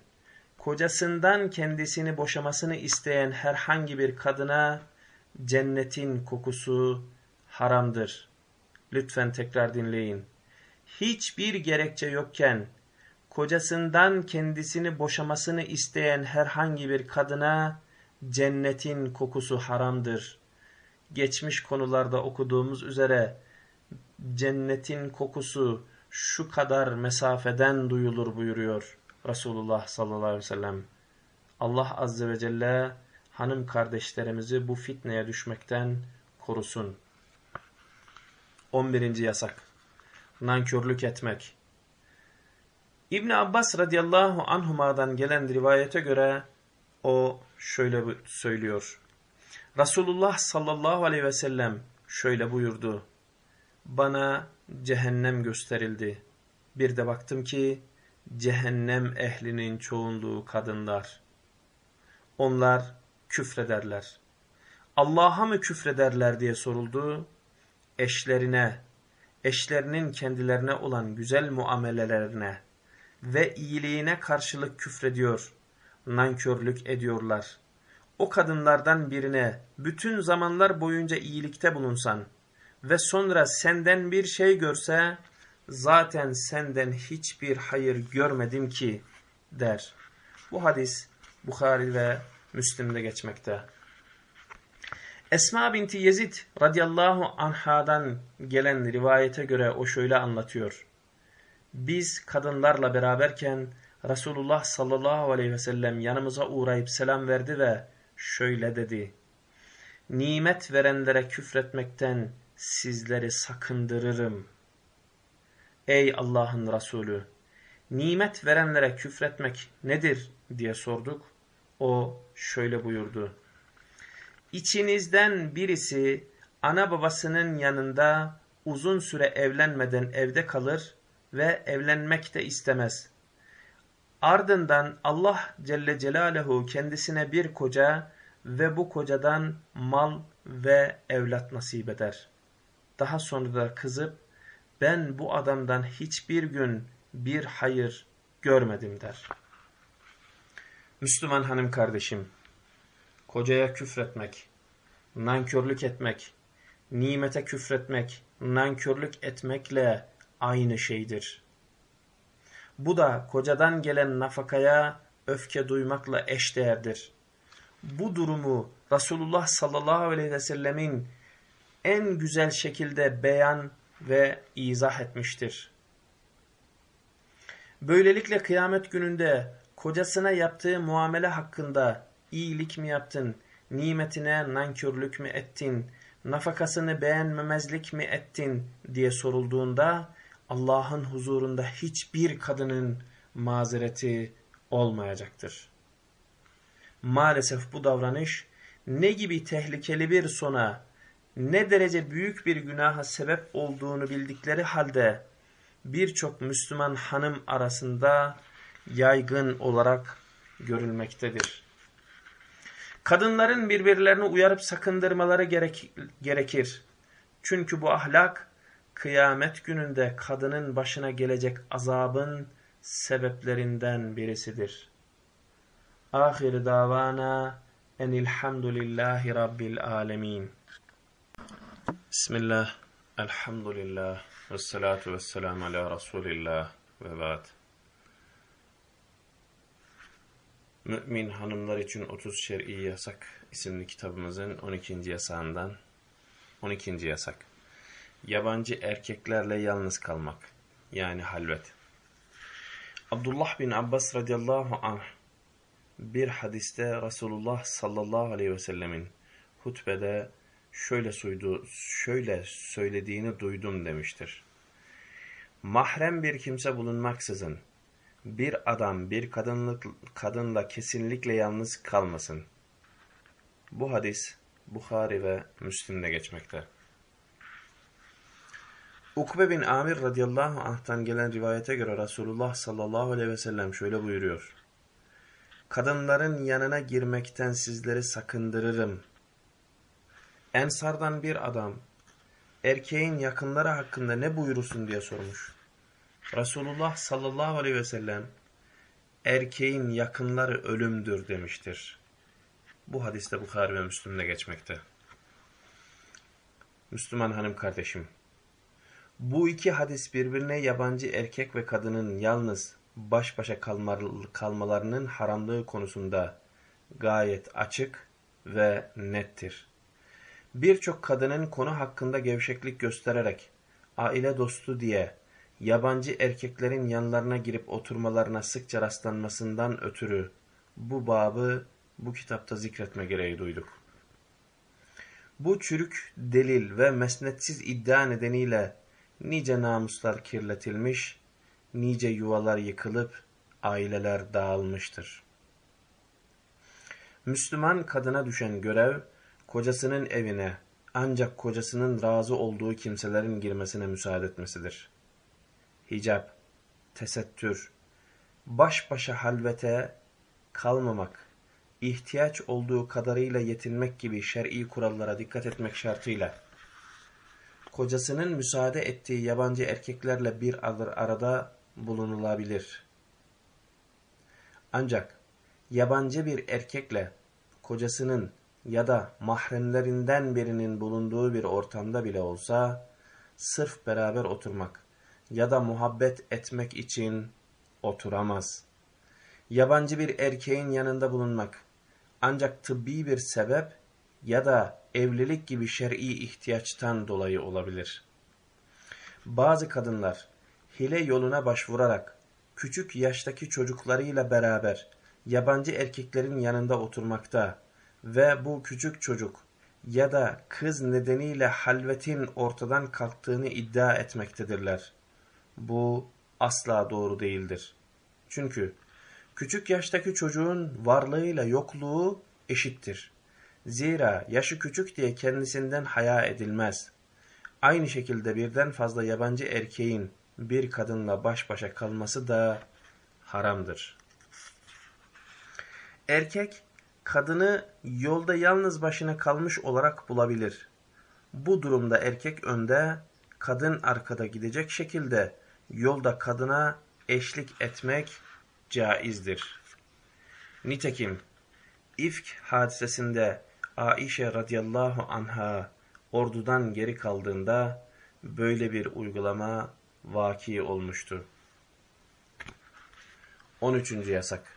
kocasından kendisini boşamasını isteyen herhangi bir kadına cennetin kokusu haramdır. Lütfen tekrar dinleyin. Hiçbir gerekçe yokken kocasından kendisini boşamasını isteyen herhangi bir kadına cennetin kokusu haramdır. Geçmiş konularda okuduğumuz üzere cennetin kokusu şu kadar mesafeden duyulur buyuruyor Resulullah sallallahu aleyhi ve sellem. Allah azze ve celle hanım kardeşlerimizi bu fitneye düşmekten korusun. 11. yasak. Nankörlük etmek. İbn Abbas radıyallahu anhuma'dan gelen rivayete göre o şöyle söylüyor. Resulullah sallallahu aleyhi ve sellem şöyle buyurdu. Bana cehennem gösterildi. Bir de baktım ki cehennem ehlinin çoğunluğu kadınlar. Onlar küfrederler. Allah'a mı küfrederler diye soruldu. Eşlerine, eşlerinin kendilerine olan güzel muamelelerine ve iyiliğine karşılık küfrediyor, nankörlük ediyorlar. O kadınlardan birine bütün zamanlar boyunca iyilikte bulunsan ve sonra senden bir şey görse, zaten senden hiçbir hayır görmedim ki der. Bu hadis Bukhari ve Müslim'de geçmekte. Esma binti Yezid radıyallahu anhadan gelen rivayete göre o şöyle anlatıyor. Biz kadınlarla beraberken Resulullah sallallahu aleyhi ve sellem yanımıza uğrayıp selam verdi ve şöyle dedi. Nimet verenlere küfretmekten sizleri sakındırırım. Ey Allah'ın Resulü! Nimet verenlere küfretmek nedir diye sorduk. O şöyle buyurdu. İçinizden birisi ana babasının yanında uzun süre evlenmeden evde kalır ve evlenmek de istemez. Ardından Allah Celle Celaluhu kendisine bir koca ve bu kocadan mal ve evlat nasip eder. Daha sonra da kızıp ben bu adamdan hiçbir gün bir hayır görmedim der. Müslüman hanım kardeşim, kocaya küfretmek, nankörlük etmek, nimete küfretmek, nankörlük etmekle aynı şeydir. Bu da kocadan gelen nafakaya öfke duymakla eşdeğerdir. Bu durumu Resulullah sallallahu aleyhi ve sellemin en güzel şekilde beyan ve izah etmiştir. Böylelikle kıyamet gününde kocasına yaptığı muamele hakkında iyilik mi yaptın, nimetine nankörlük mü ettin, nafakasını beğenmemezlik mi ettin diye sorulduğunda Allah'ın huzurunda hiçbir kadının mazereti olmayacaktır. Maalesef bu davranış ne gibi tehlikeli bir sona, ne derece büyük bir günaha sebep olduğunu bildikleri halde birçok Müslüman hanım arasında yaygın olarak görülmektedir. Kadınların birbirlerini uyarıp sakındırmaları gerek gerekir. Çünkü bu ahlak kıyamet gününde kadının başına gelecek azabın sebeplerinden birisidir. Ahir davana enilhamdülillahi rabbil alemin. Bismillah, elhamdülillah, ve salatu ve selamu ala Resulillah ve ba'd. Mümin Hanımlar için 30 Şer'i Yasak isimli kitabımızın 12. yasağından 12. yasak. Yabancı erkeklerle yalnız kalmak yani halvet. Abdullah bin Abbas radıyallahu anh bir hadiste Resulullah sallallahu aleyhi ve sellemin hutbede şöyle, suydu, şöyle söylediğini duydum demiştir. Mahrem bir kimse bulunmaksızın bir adam bir kadınlık, kadınla kesinlikle yalnız kalmasın. Bu hadis Bukhari ve Müslim'de geçmekte. Ukbe bin Amir radıyallahu anh'tan gelen rivayete göre Resulullah sallallahu aleyhi ve sellem şöyle buyuruyor. Kadınların yanına girmekten sizleri sakındırırım. Ensardan bir adam erkeğin yakınları hakkında ne buyurursun diye sormuş. Resulullah sallallahu aleyhi ve sellem erkeğin yakınları ölümdür demiştir. Bu hadiste Bukhari ve Müslüm'de geçmekte. Müslüman hanım kardeşim, bu iki hadis birbirine yabancı erkek ve kadının yalnız baş başa kalmalarının haramlığı konusunda gayet açık ve nettir. Birçok kadının konu hakkında gevşeklik göstererek aile dostu diye yabancı erkeklerin yanlarına girip oturmalarına sıkça rastlanmasından ötürü bu babı bu kitapta zikretme gereği duyduk. Bu çürük delil ve mesnetsiz iddia nedeniyle nice namuslar kirletilmiş, nice yuvalar yıkılıp aileler dağılmıştır. Müslüman kadına düşen görev, kocasının evine ancak kocasının razı olduğu kimselerin girmesine müsaade etmesidir hicap, tesettür, baş başa halvete kalmamak, ihtiyaç olduğu kadarıyla yetinmek gibi şer'i kurallara dikkat etmek şartıyla, kocasının müsaade ettiği yabancı erkeklerle bir arada bulunulabilir. Ancak yabancı bir erkekle kocasının ya da mahremlerinden birinin bulunduğu bir ortamda bile olsa, sırf beraber oturmak, ya da muhabbet etmek için oturamaz. Yabancı bir erkeğin yanında bulunmak ancak tıbbi bir sebep ya da evlilik gibi şer'i ihtiyaçtan dolayı olabilir. Bazı kadınlar hile yoluna başvurarak küçük yaştaki çocuklarıyla beraber yabancı erkeklerin yanında oturmakta ve bu küçük çocuk ya da kız nedeniyle halvetin ortadan kalktığını iddia etmektedirler. Bu asla doğru değildir. Çünkü küçük yaştaki çocuğun varlığıyla yokluğu eşittir. Zira yaşı küçük diye kendisinden haya edilmez. Aynı şekilde birden fazla yabancı erkeğin bir kadınla baş başa kalması da haramdır. Erkek, kadını yolda yalnız başına kalmış olarak bulabilir. Bu durumda erkek önde, kadın arkada gidecek şekilde yolda kadına eşlik etmek caizdir. Nitekim İfk hadisesinde Aişe radıyallahu anha ordudan geri kaldığında böyle bir uygulama vaki olmuştu. 13. yasak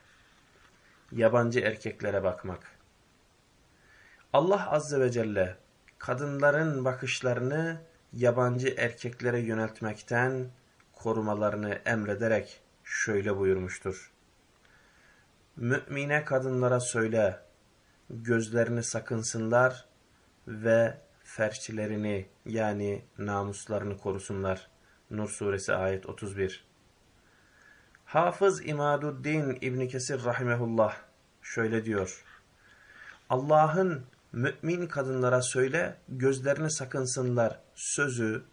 Yabancı erkeklere bakmak Allah azze ve celle kadınların bakışlarını yabancı erkeklere yöneltmekten korumalarını emrederek şöyle buyurmuştur. Mümine kadınlara söyle, gözlerini sakınsınlar ve ferçilerini yani namuslarını korusunlar. Nur suresi ayet 31 Hafız İmaduddin İbni Kesir rahimehullah şöyle diyor. Allah'ın mümin kadınlara söyle gözlerini sakınsınlar sözü,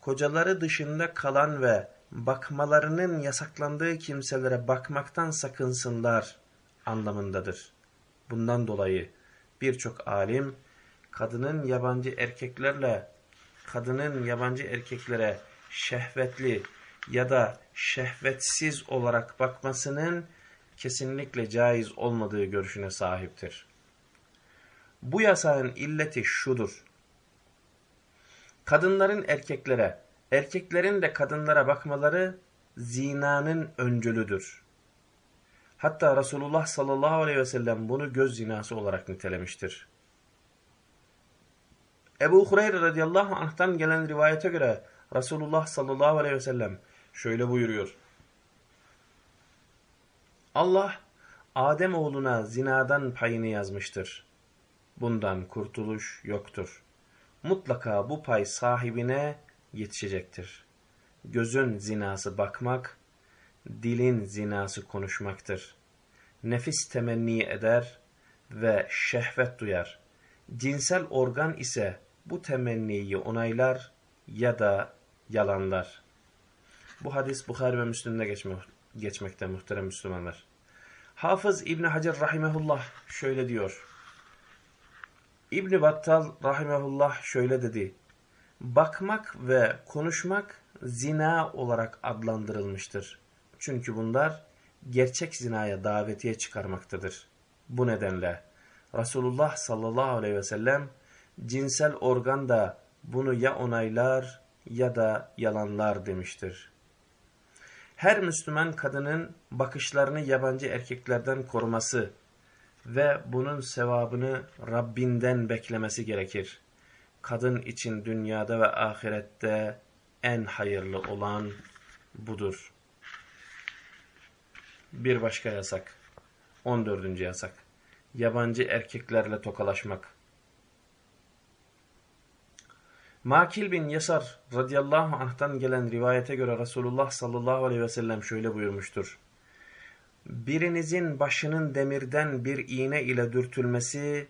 kocaları dışında kalan ve bakmalarının yasaklandığı kimselere bakmaktan sakınsınlar anlamındadır. Bundan dolayı birçok alim kadının yabancı erkeklerle kadının yabancı erkeklere şehvetli ya da şehvetsiz olarak bakmasının kesinlikle caiz olmadığı görüşüne sahiptir. Bu yasağın illeti şudur. Kadınların erkeklere, erkeklerin de kadınlara bakmaları zinanın öncülüdür. Hatta Resulullah sallallahu aleyhi ve sellem bunu göz zinası olarak nitelemiştir. Ebu Hureyre radıyallahu anh'tan gelen rivayete göre Resulullah sallallahu aleyhi ve sellem şöyle buyuruyor. Allah Adem oğluna zinadan payını yazmıştır. Bundan kurtuluş yoktur. Mutlaka bu pay sahibine yetişecektir. Gözün zinası bakmak, dilin zinası konuşmaktır. Nefis temenni eder ve şehvet duyar. Cinsel organ ise bu temenniyi onaylar ya da yalanlar. Bu hadis Bukhari ve Müslim'de geçme, geçmekte muhterem Müslümanlar. Hafız İbni Hacer Rahimehullah şöyle diyor. İbni Battal Rahimehullah şöyle dedi. Bakmak ve konuşmak zina olarak adlandırılmıştır. Çünkü bunlar gerçek zinaya davetiye çıkarmaktadır. Bu nedenle Resulullah sallallahu aleyhi ve sellem cinsel organ da bunu ya onaylar ya da yalanlar demiştir. Her Müslüman kadının bakışlarını yabancı erkeklerden koruması ve bunun sevabını Rabbinden beklemesi gerekir. Kadın için dünyada ve ahirette en hayırlı olan budur. Bir başka yasak. 14. yasak. Yabancı erkeklerle tokalaşmak. Makil bin Yasar radıyallahu anh'tan gelen rivayete göre Resulullah sallallahu aleyhi ve sellem şöyle buyurmuştur. Birinizin başının demirden bir iğne ile dürtülmesi,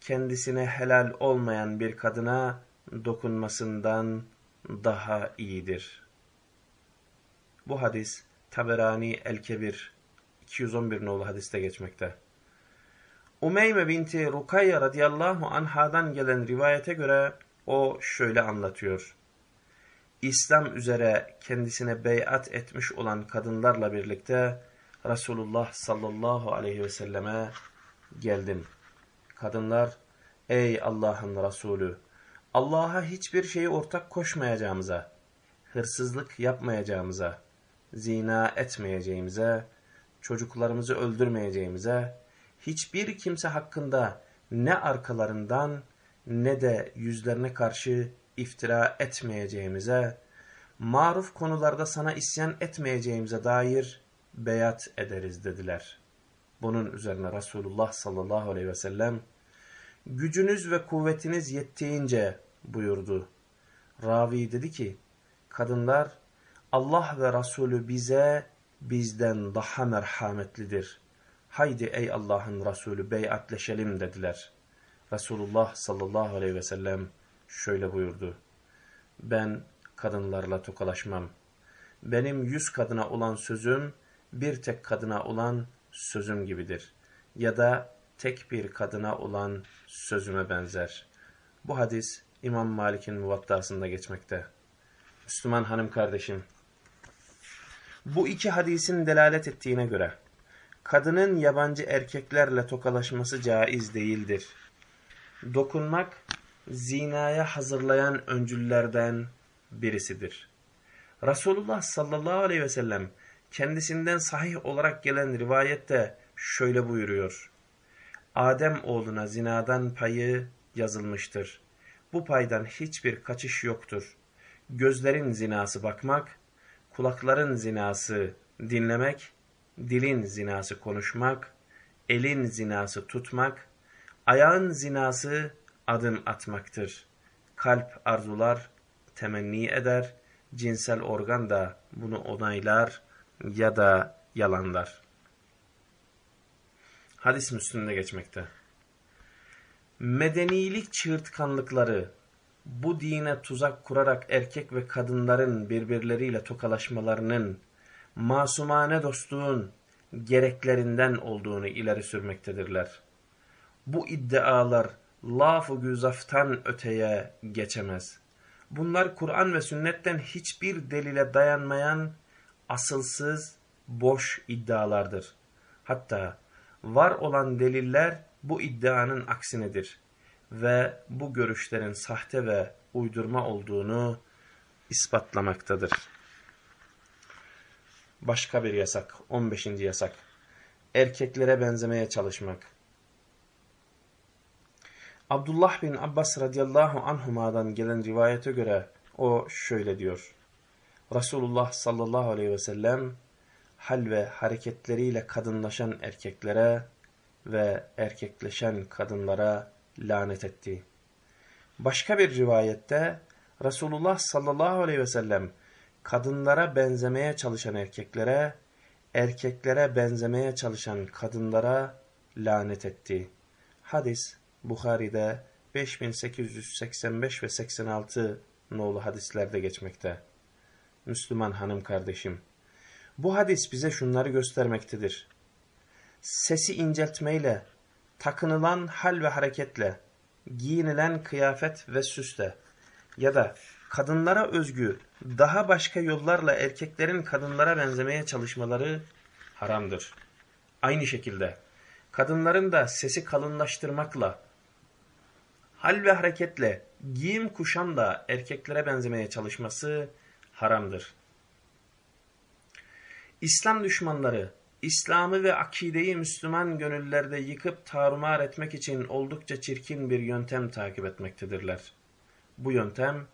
kendisine helal olmayan bir kadına dokunmasından daha iyidir. Bu hadis Taberani El-Kebir 211 nolu hadiste geçmekte. Umeyme binti Rukayya radıyallahu anhadan gelen rivayete göre o şöyle anlatıyor. İslam üzere kendisine beyat etmiş olan kadınlarla birlikte Resulullah sallallahu aleyhi ve selleme geldim. Kadınlar, ey Allah'ın Resulü, Allah'a hiçbir şeyi ortak koşmayacağımıza, hırsızlık yapmayacağımıza, zina etmeyeceğimize, çocuklarımızı öldürmeyeceğimize, hiçbir kimse hakkında ne arkalarından ne de yüzlerine karşı iftira etmeyeceğimize, maruf konularda sana isyan etmeyeceğimize dair beyat ederiz dediler. Bunun üzerine Resulullah sallallahu aleyhi ve sellem, gücünüz ve kuvvetiniz yettiğince buyurdu. Ravi dedi ki, kadınlar Allah ve Resulü bize bizden daha merhametlidir. Haydi ey Allah'ın Resulü beyatleşelim dediler. Resulullah sallallahu aleyhi ve sellem şöyle buyurdu. Ben kadınlarla tokalaşmam. Benim yüz kadına olan sözüm bir tek kadına olan sözüm gibidir. Ya da tek bir kadına olan sözüme benzer. Bu hadis İmam Malik'in muvattasında geçmekte. Müslüman hanım kardeşim, bu iki hadisin delalet ettiğine göre, kadının yabancı erkeklerle tokalaşması caiz değildir. Dokunmak, zinaya hazırlayan öncüllerden birisidir. Resulullah sallallahu aleyhi ve sellem kendisinden sahih olarak gelen rivayette şöyle buyuruyor. Adem oğluna zinadan payı yazılmıştır. Bu paydan hiçbir kaçış yoktur. Gözlerin zinası bakmak, kulakların zinası dinlemek, dilin zinası konuşmak, elin zinası tutmak, ayağın zinası adım atmaktır. Kalp arzular, temenni eder, cinsel organ da bunu onaylar ya da yalanlar. Hadis Müslüm'de geçmekte. Medenilik çığırtkanlıkları, bu dine tuzak kurarak erkek ve kadınların birbirleriyle tokalaşmalarının, masumane dostluğun gereklerinden olduğunu ileri sürmektedirler. Bu iddialar laf-ı güzaftan öteye geçemez. Bunlar Kur'an ve sünnetten hiçbir delile dayanmayan asılsız, boş iddialardır. Hatta var olan deliller bu iddianın aksinedir ve bu görüşlerin sahte ve uydurma olduğunu ispatlamaktadır. Başka bir yasak, 15. yasak. Erkeklere benzemeye çalışmak. Abdullah bin Abbas radıyallahu anhuma'dan gelen rivayete göre o şöyle diyor. Resulullah sallallahu aleyhi ve sellem hal ve hareketleriyle kadınlaşan erkeklere ve erkekleşen kadınlara lanet etti. Başka bir rivayette Resulullah sallallahu aleyhi ve sellem kadınlara benzemeye çalışan erkeklere, erkeklere benzemeye çalışan kadınlara lanet etti. Hadis Bukhari'de 5885 ve 86 nolu hadislerde geçmekte. Müslüman hanım kardeşim, bu hadis bize şunları göstermektedir. Sesi inceltmeyle, takınılan hal ve hareketle, giyinilen kıyafet ve süsle ya da kadınlara özgü daha başka yollarla erkeklerin kadınlara benzemeye çalışmaları haramdır. Aynı şekilde kadınların da sesi kalınlaştırmakla, hal ve hareketle, giyim kuşamla erkeklere benzemeye çalışması haramdır. İslam düşmanları, İslam'ı ve akideyi Müslüman gönüllerde yıkıp tarumar etmek için oldukça çirkin bir yöntem takip etmektedirler. Bu yöntem,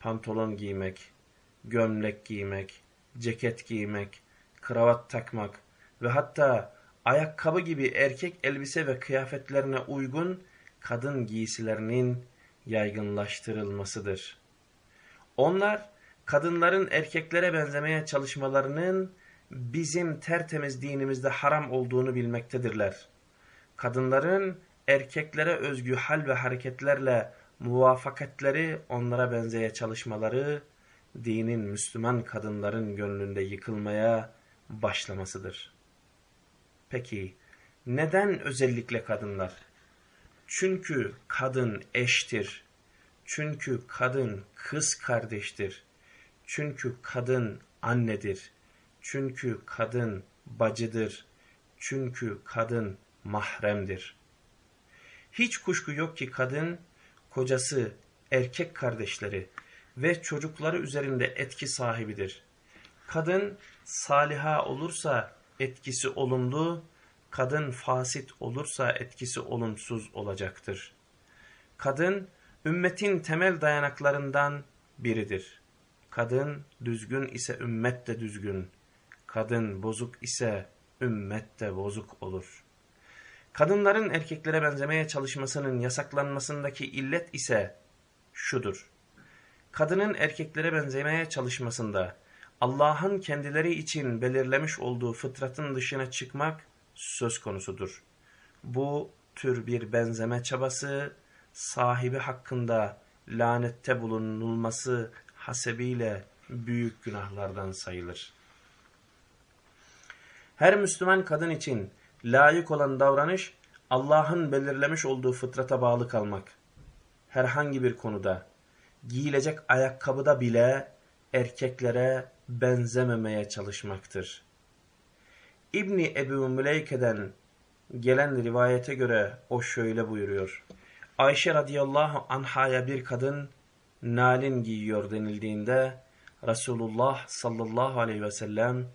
pantolon giymek, gömlek giymek, ceket giymek, kravat takmak ve hatta ayakkabı gibi erkek elbise ve kıyafetlerine uygun kadın giysilerinin yaygınlaştırılmasıdır. Onlar, kadınların erkeklere benzemeye çalışmalarının bizim tertemiz dinimizde haram olduğunu bilmektedirler. Kadınların erkeklere özgü hal ve hareketlerle muvafakatleri onlara benzeye çalışmaları, dinin Müslüman kadınların gönlünde yıkılmaya başlamasıdır. Peki neden özellikle kadınlar? Çünkü kadın eştir. Çünkü kadın kız kardeştir. Çünkü kadın annedir. Çünkü kadın bacıdır. Çünkü kadın mahremdir. Hiç kuşku yok ki kadın, kocası, erkek kardeşleri ve çocukları üzerinde etki sahibidir. Kadın saliha olursa etkisi olumlu, kadın fasit olursa etkisi olumsuz olacaktır. Kadın ümmetin temel dayanaklarından biridir. Kadın düzgün ise ümmet de düzgün. Kadın bozuk ise ümmet de bozuk olur. Kadınların erkeklere benzemeye çalışmasının yasaklanmasındaki illet ise şudur. Kadının erkeklere benzemeye çalışmasında Allah'ın kendileri için belirlemiş olduğu fıtratın dışına çıkmak söz konusudur. Bu tür bir benzeme çabası sahibi hakkında lanette bulunulması hasebiyle büyük günahlardan sayılır. Her Müslüman kadın için layık olan davranış Allah'ın belirlemiş olduğu fıtrata bağlı kalmak. Herhangi bir konuda giyilecek ayakkabıda bile erkeklere benzememeye çalışmaktır. İbni Ebu Müleyke'den gelen rivayete göre o şöyle buyuruyor. Ayşe radıyallahu anhaya bir kadın nalin giyiyor denildiğinde Resulullah sallallahu aleyhi ve sellem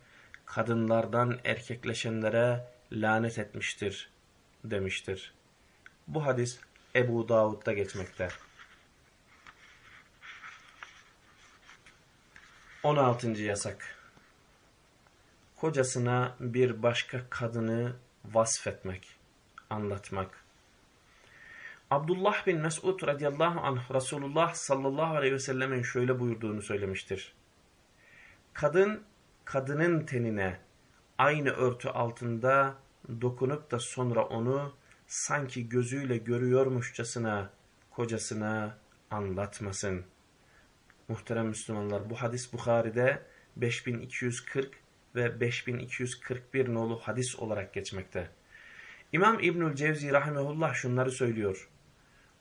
kadınlardan erkekleşenlere lanet etmiştir demiştir. Bu hadis Ebu Davud'da geçmekte. 16. yasak Kocasına bir başka kadını vasfetmek, anlatmak. Abdullah bin Mesud radıyallahu anh Resulullah sallallahu aleyhi ve sellemin şöyle buyurduğunu söylemiştir. Kadın, kadının tenine aynı örtü altında dokunup da sonra onu sanki gözüyle görüyormuşçasına kocasına anlatmasın. Muhterem Müslümanlar bu hadis Bukhari'de 5240 ve 5241 nolu hadis olarak geçmekte. İmam İbnül Cevzi rahimehullah şunları söylüyor.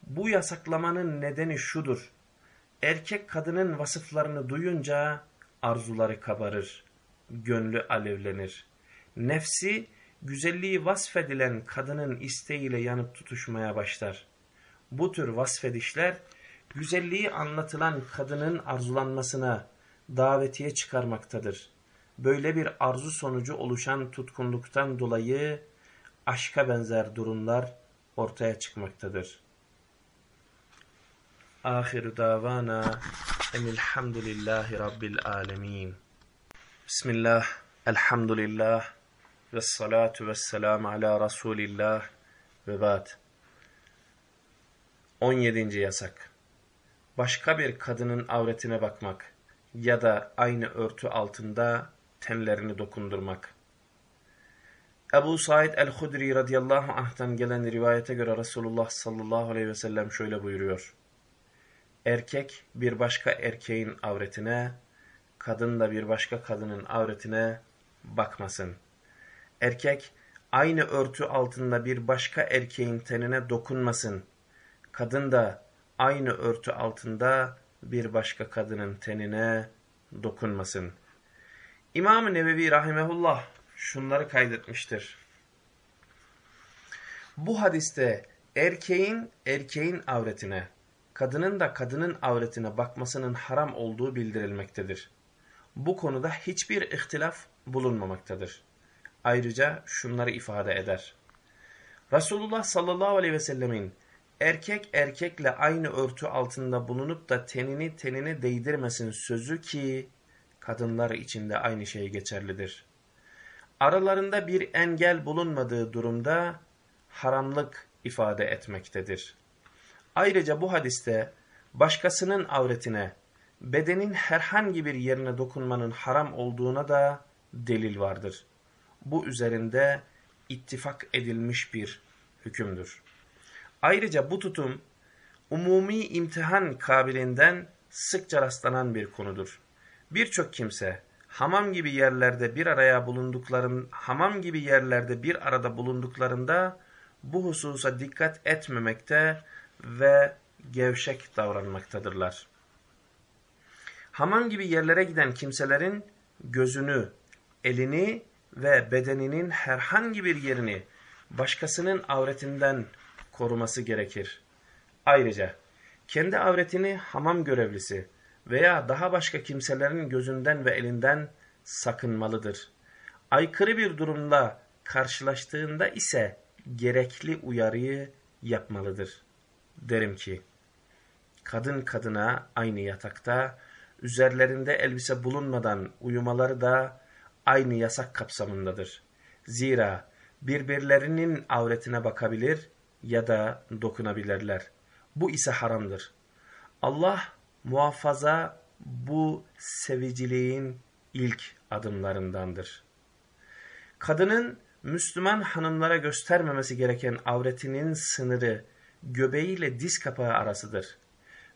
Bu yasaklamanın nedeni şudur. Erkek kadının vasıflarını duyunca arzuları kabarır, gönlü alevlenir. Nefsi güzelliği vasfedilen kadının isteğiyle yanıp tutuşmaya başlar. Bu tür vasfedişler güzelliği anlatılan kadının arzulanmasına davetiye çıkarmaktadır. Böyle bir arzu sonucu oluşan tutkunluktan dolayı aşka benzer durumlar ortaya çıkmaktadır. Ahiru davana enilhamdülillahi rabbil alemin. Bismillah, elhamdülillah, ve salatu ve selamu ala Resulillah ve ba'd. 17. yasak. Başka bir kadının avretine bakmak ya da aynı örtü altında tenlerini dokundurmak. Ebu Said el-Hudri radıyallahu anh'tan gelen rivayete göre Resulullah sallallahu aleyhi ve sellem şöyle buyuruyor. Erkek bir başka erkeğin avretine, kadın da bir başka kadının avretine bakmasın. Erkek aynı örtü altında bir başka erkeğin tenine dokunmasın. Kadın da aynı örtü altında bir başka kadının tenine dokunmasın. İmam-ı Nevevi Rahimehullah şunları kaydetmiştir. Bu hadiste erkeğin erkeğin avretine, kadının da kadının avretine bakmasının haram olduğu bildirilmektedir. Bu konuda hiçbir ihtilaf bulunmamaktadır. Ayrıca şunları ifade eder. Resulullah sallallahu aleyhi ve sellemin erkek erkekle aynı örtü altında bulunup da tenini tenine değdirmesin sözü ki kadınlar için de aynı şey geçerlidir. Aralarında bir engel bulunmadığı durumda haramlık ifade etmektedir. Ayrıca bu hadiste başkasının avretine, bedenin herhangi bir yerine dokunmanın haram olduğuna da delil vardır bu üzerinde ittifak edilmiş bir hükümdür. Ayrıca bu tutum umumi imtihan kabilinden sıkça rastlanan bir konudur. Birçok kimse hamam gibi yerlerde bir araya bulundukların hamam gibi yerlerde bir arada bulunduklarında bu hususa dikkat etmemekte ve gevşek davranmaktadırlar. Hamam gibi yerlere giden kimselerin gözünü, elini ve bedeninin herhangi bir yerini başkasının avretinden koruması gerekir. Ayrıca kendi avretini hamam görevlisi veya daha başka kimselerin gözünden ve elinden sakınmalıdır. Aykırı bir durumla karşılaştığında ise gerekli uyarıyı yapmalıdır. Derim ki, kadın kadına aynı yatakta, üzerlerinde elbise bulunmadan uyumaları da aynı yasak kapsamındadır. Zira birbirlerinin avretine bakabilir ya da dokunabilirler. Bu ise haramdır. Allah muhafaza bu seviciliğin ilk adımlarındandır. Kadının Müslüman hanımlara göstermemesi gereken avretinin sınırı göbeğiyle diz kapağı arasıdır.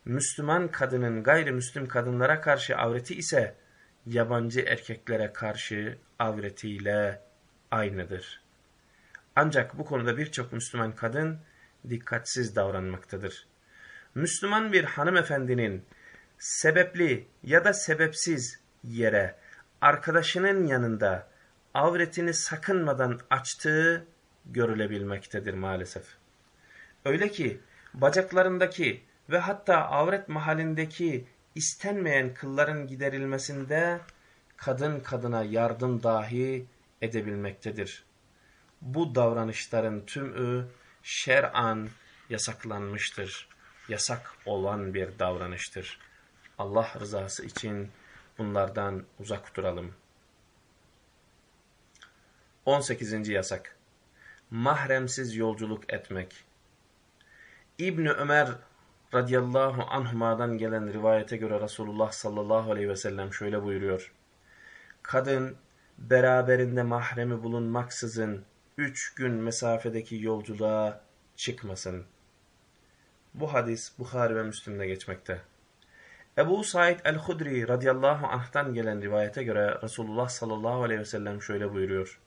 Müslüman kadının gayrimüslim kadınlara karşı avreti ise yabancı erkeklere karşı avretiyle aynıdır. Ancak bu konuda birçok Müslüman kadın dikkatsiz davranmaktadır. Müslüman bir hanımefendinin sebepli ya da sebepsiz yere arkadaşının yanında avretini sakınmadan açtığı görülebilmektedir maalesef. Öyle ki bacaklarındaki ve hatta avret mahallindeki istenmeyen kılların giderilmesinde kadın kadına yardım dahi edebilmektedir. Bu davranışların tümü şer'an yasaklanmıştır. Yasak olan bir davranıştır. Allah rızası için bunlardan uzak duralım. 18. yasak. Mahremsiz yolculuk etmek. İbni Ömer radıyallahu anhuma'dan gelen rivayete göre Resulullah sallallahu aleyhi ve sellem şöyle buyuruyor. Kadın beraberinde mahremi bulunmaksızın üç gün mesafedeki yolculuğa çıkmasın. Bu hadis Bukhari ve Müslim'de geçmekte. Ebu Said el-Hudri radıyallahu anh'tan gelen rivayete göre Resulullah sallallahu aleyhi ve sellem şöyle buyuruyor.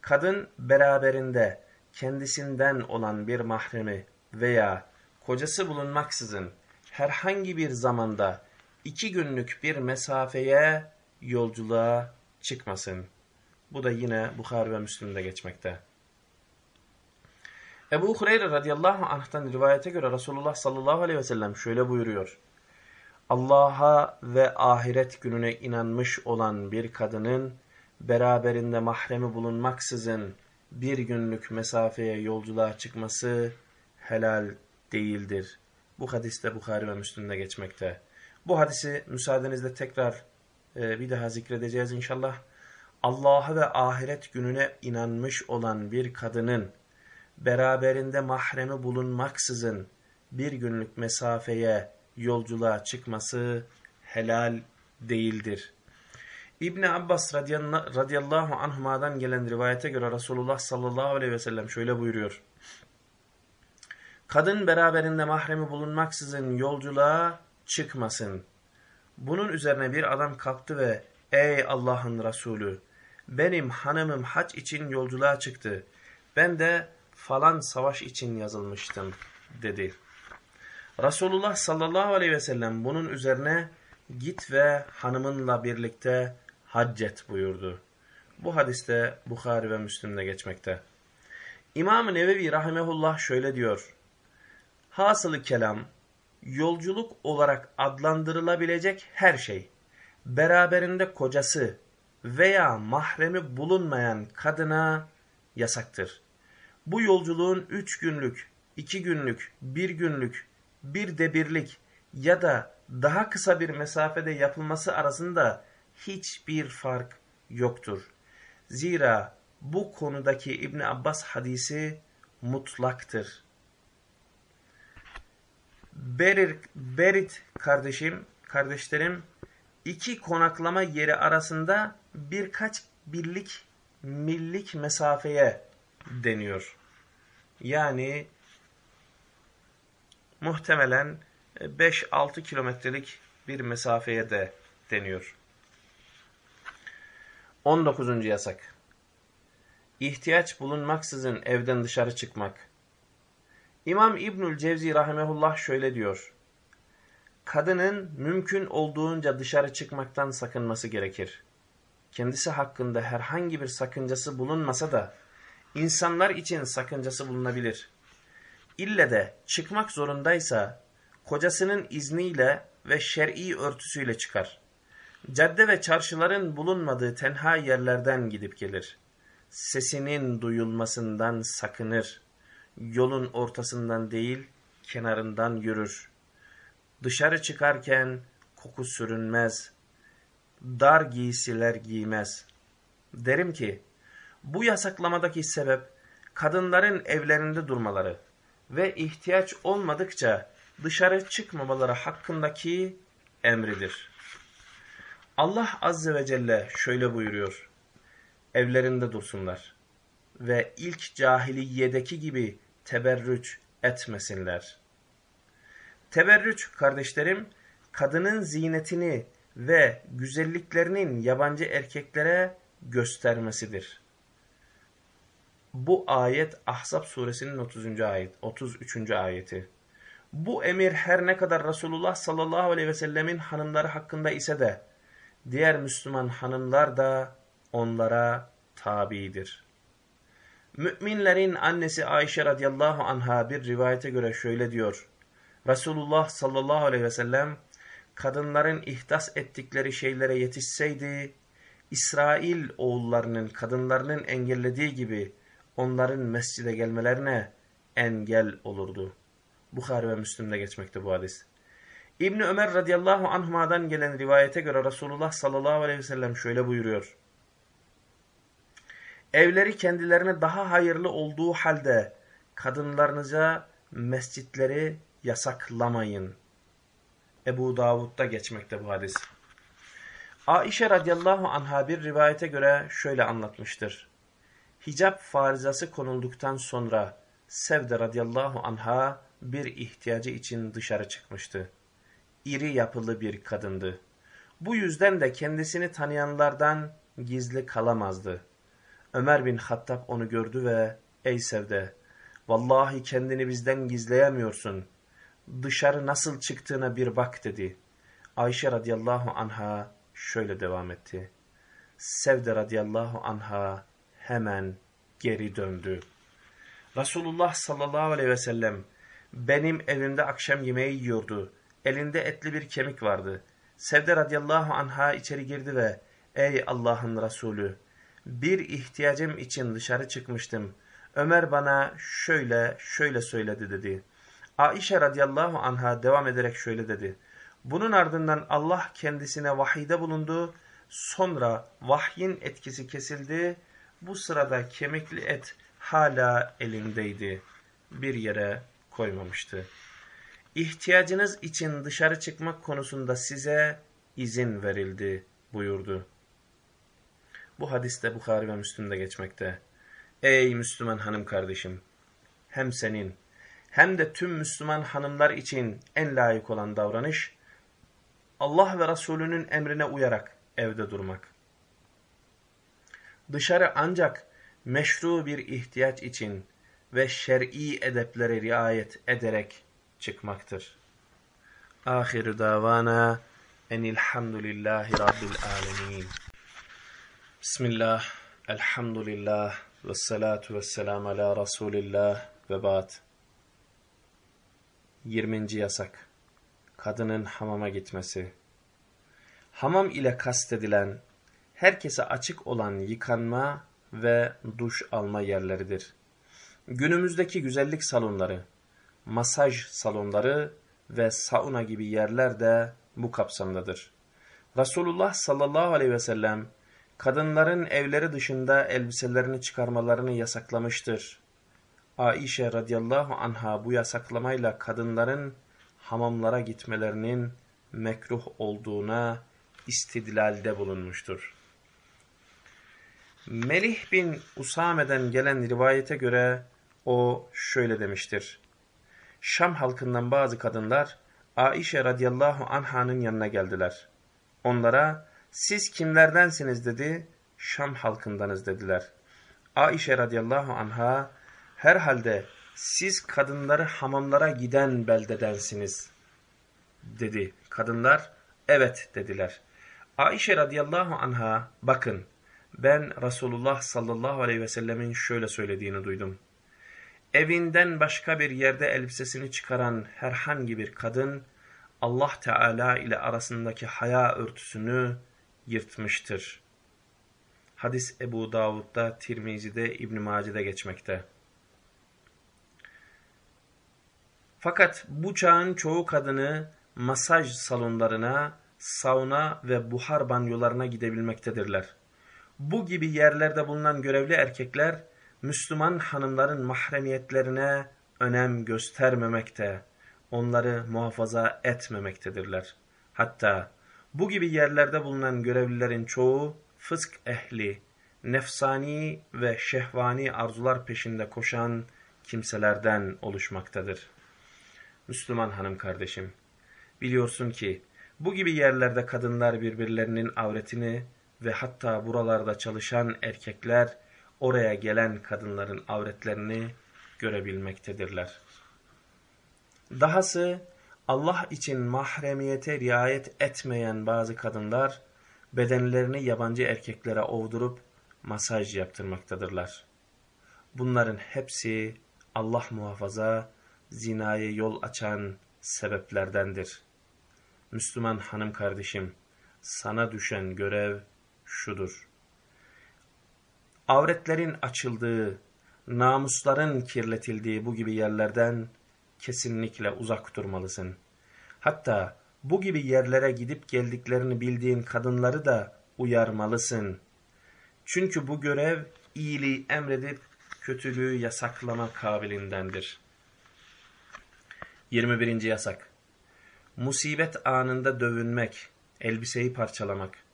Kadın beraberinde kendisinden olan bir mahremi veya kocası bulunmaksızın herhangi bir zamanda iki günlük bir mesafeye yolculuğa çıkmasın. Bu da yine Bukhari ve Müslim'de geçmekte. Ebu Hureyre radıyallahu anh'tan rivayete göre Resulullah sallallahu aleyhi ve sellem şöyle buyuruyor. Allah'a ve ahiret gününe inanmış olan bir kadının beraberinde mahremi bulunmaksızın bir günlük mesafeye yolculuğa çıkması helal değildir. Bu hadiste Bukhari ve Müslim'de geçmekte. Bu hadisi müsaadenizle tekrar e, bir daha zikredeceğiz inşallah. Allah'a ve ahiret gününe inanmış olan bir kadının beraberinde mahremi bulunmaksızın bir günlük mesafeye yolculuğa çıkması helal değildir. İbn Abbas radıyallahu anhuma'dan gelen rivayete göre Resulullah sallallahu aleyhi ve sellem şöyle buyuruyor. Kadın beraberinde mahremi bulunmaksızın yolculuğa çıkmasın. Bunun üzerine bir adam kalktı ve ey Allah'ın Resulü benim hanımım haç için yolculuğa çıktı. Ben de falan savaş için yazılmıştım dedi. Resulullah sallallahu aleyhi ve sellem bunun üzerine git ve hanımınla birlikte haccet buyurdu. Bu hadiste Bukhari ve Müslim'de geçmekte. İmam-ı Nevevi rahimehullah şöyle diyor. Hasılı kelam, yolculuk olarak adlandırılabilecek her şey, beraberinde kocası veya mahremi bulunmayan kadına yasaktır. Bu yolculuğun üç günlük, iki günlük, bir günlük, bir de birlik ya da daha kısa bir mesafede yapılması arasında hiçbir fark yoktur. Zira bu konudaki İbn Abbas hadisi mutlaktır. Berir, Berit kardeşim, kardeşlerim iki konaklama yeri arasında birkaç birlik millik mesafeye deniyor. Yani muhtemelen 5-6 kilometrelik bir mesafeye de deniyor. 19. yasak. İhtiyaç bulunmaksızın evden dışarı çıkmak. İmam İbnül Cevzi rahimehullah şöyle diyor. Kadının mümkün olduğunca dışarı çıkmaktan sakınması gerekir. Kendisi hakkında herhangi bir sakıncası bulunmasa da insanlar için sakıncası bulunabilir. İlle de çıkmak zorundaysa kocasının izniyle ve şer'i örtüsüyle çıkar. Cadde ve çarşıların bulunmadığı tenha yerlerden gidip gelir. Sesinin duyulmasından sakınır. Yolun ortasından değil, kenarından yürür. Dışarı çıkarken koku sürünmez. Dar giysiler giymez. Derim ki, bu yasaklamadaki sebep kadınların evlerinde durmaları ve ihtiyaç olmadıkça dışarı çıkmamaları hakkındaki emridir. Allah Azze ve Celle şöyle buyuruyor. Evlerinde dursunlar ve ilk cahiliyedeki gibi teberrüç etmesinler. Teberrüç kardeşlerim, kadının zinetini ve güzelliklerinin yabancı erkeklere göstermesidir. Bu ayet Ahzab suresinin 30. ayet, 33. ayeti. Bu emir her ne kadar Resulullah sallallahu aleyhi ve sellemin hanımları hakkında ise de diğer Müslüman hanımlar da onlara tabidir. Müminlerin annesi Ayşe radıyallahu anha bir rivayete göre şöyle diyor. Resulullah sallallahu aleyhi ve sellem kadınların ihdas ettikleri şeylere yetişseydi, İsrail oğullarının kadınlarının engellediği gibi onların mescide gelmelerine engel olurdu. Bukhari ve Müslim'de geçmekte bu hadis. İbni Ömer radıyallahu anhuma'dan gelen rivayete göre Resulullah sallallahu aleyhi ve sellem şöyle buyuruyor. Evleri kendilerine daha hayırlı olduğu halde kadınlarınıza mescitleri yasaklamayın. Ebu Davud'da geçmekte bu hadis. Aişe radıyallahu anha bir rivayete göre şöyle anlatmıştır. Hicap farizası konulduktan sonra Sevde radıyallahu anha bir ihtiyacı için dışarı çıkmıştı. İri yapılı bir kadındı. Bu yüzden de kendisini tanıyanlardan gizli kalamazdı. Ömer bin Hattab onu gördü ve ''Ey Sevde, vallahi kendini bizden gizleyemiyorsun. Dışarı nasıl çıktığına bir bak.'' dedi. Ayşe radıyallahu anha şöyle devam etti. Sevde radıyallahu anha hemen geri döndü. Resulullah sallallahu aleyhi ve sellem benim evimde akşam yemeği yiyordu. Elinde etli bir kemik vardı. Sevde radıyallahu anha içeri girdi ve ''Ey Allah'ın Resulü, bir ihtiyacım için dışarı çıkmıştım. Ömer bana şöyle şöyle söyledi.'' dedi. Aişe radıyallahu anha devam ederek şöyle dedi. Bunun ardından Allah kendisine vahide bulundu. Sonra vahyin etkisi kesildi. Bu sırada kemikli et hala elindeydi. Bir yere koymamıştı. İhtiyacınız için dışarı çıkmak konusunda size izin verildi buyurdu. Bu hadiste Bukhari ve Müslüm'de geçmekte. Ey Müslüman hanım kardeşim! Hem senin hem de tüm Müslüman hanımlar için en layık olan davranış, Allah ve Resulünün emrine uyarak evde durmak. Dışarı ancak meşru bir ihtiyaç için ve şer'i edeplere riayet ederek çıkmaktır. Ahir davana enilhamdülillahi rabbil alemin. Bismillah, elhamdülillah ve salatu ve selam ala Resulillah ve ba'd. 20. yasak. Kadının hamama gitmesi. Hamam ile kastedilen, herkese açık olan yıkanma ve duş alma yerleridir. Günümüzdeki güzellik salonları, masaj salonları ve sauna gibi yerler de bu kapsamdadır. Resulullah sallallahu aleyhi ve sellem kadınların evleri dışında elbiselerini çıkarmalarını yasaklamıştır. Aişe radıyallahu anha bu yasaklamayla kadınların hamamlara gitmelerinin mekruh olduğuna istidlalde bulunmuştur. Melih bin Usame'den gelen rivayete göre o şöyle demiştir. Şam halkından bazı kadınlar Aişe radıyallahu anhanın yanına geldiler. Onlara siz kimlerdensiniz dedi, Şam halkındanız dediler. Aişe radıyallahu anha herhalde siz kadınları hamamlara giden beldedensiniz dedi. Kadınlar evet dediler. Aişe radıyallahu anha bakın ben Resulullah sallallahu aleyhi ve sellemin şöyle söylediğini duydum. Evinden başka bir yerde elbisesini çıkaran herhangi bir kadın Allah Teala ile arasındaki haya örtüsünü yırtmıştır. Hadis Ebu Davud'da, Tirmizi'de, İbn-i Mace'de geçmekte. Fakat bu çağın çoğu kadını masaj salonlarına, sauna ve buhar banyolarına gidebilmektedirler. Bu gibi yerlerde bulunan görevli erkekler, Müslüman hanımların mahremiyetlerine önem göstermemekte, onları muhafaza etmemektedirler. Hatta Bu gibi yerlerde bulunan görevlilerin çoğu fısk ehli, nefsani ve şehvani arzular peşinde koşan kimselerden oluşmaktadır. Müslüman hanım kardeşim, biliyorsun ki bu gibi yerlerde kadınlar birbirlerinin avretini ve hatta buralarda çalışan erkekler oraya gelen kadınların avretlerini görebilmektedirler. Dahası Allah için mahremiyete riayet etmeyen bazı kadınlar bedenlerini yabancı erkeklere ovdurup masaj yaptırmaktadırlar. Bunların hepsi Allah muhafaza zinaya yol açan sebeplerdendir. Müslüman hanım kardeşim, sana düşen görev şudur. Avretlerin açıldığı, namusların kirletildiği bu gibi yerlerden kesinlikle uzak durmalısın. Hatta bu gibi yerlere gidip geldiklerini bildiğin kadınları da uyarmalısın. Çünkü bu görev iyiliği emredip kötülüğü yasaklama kabilindendir. 21. yasak Musibet anında dövünmek, elbiseyi parçalamak.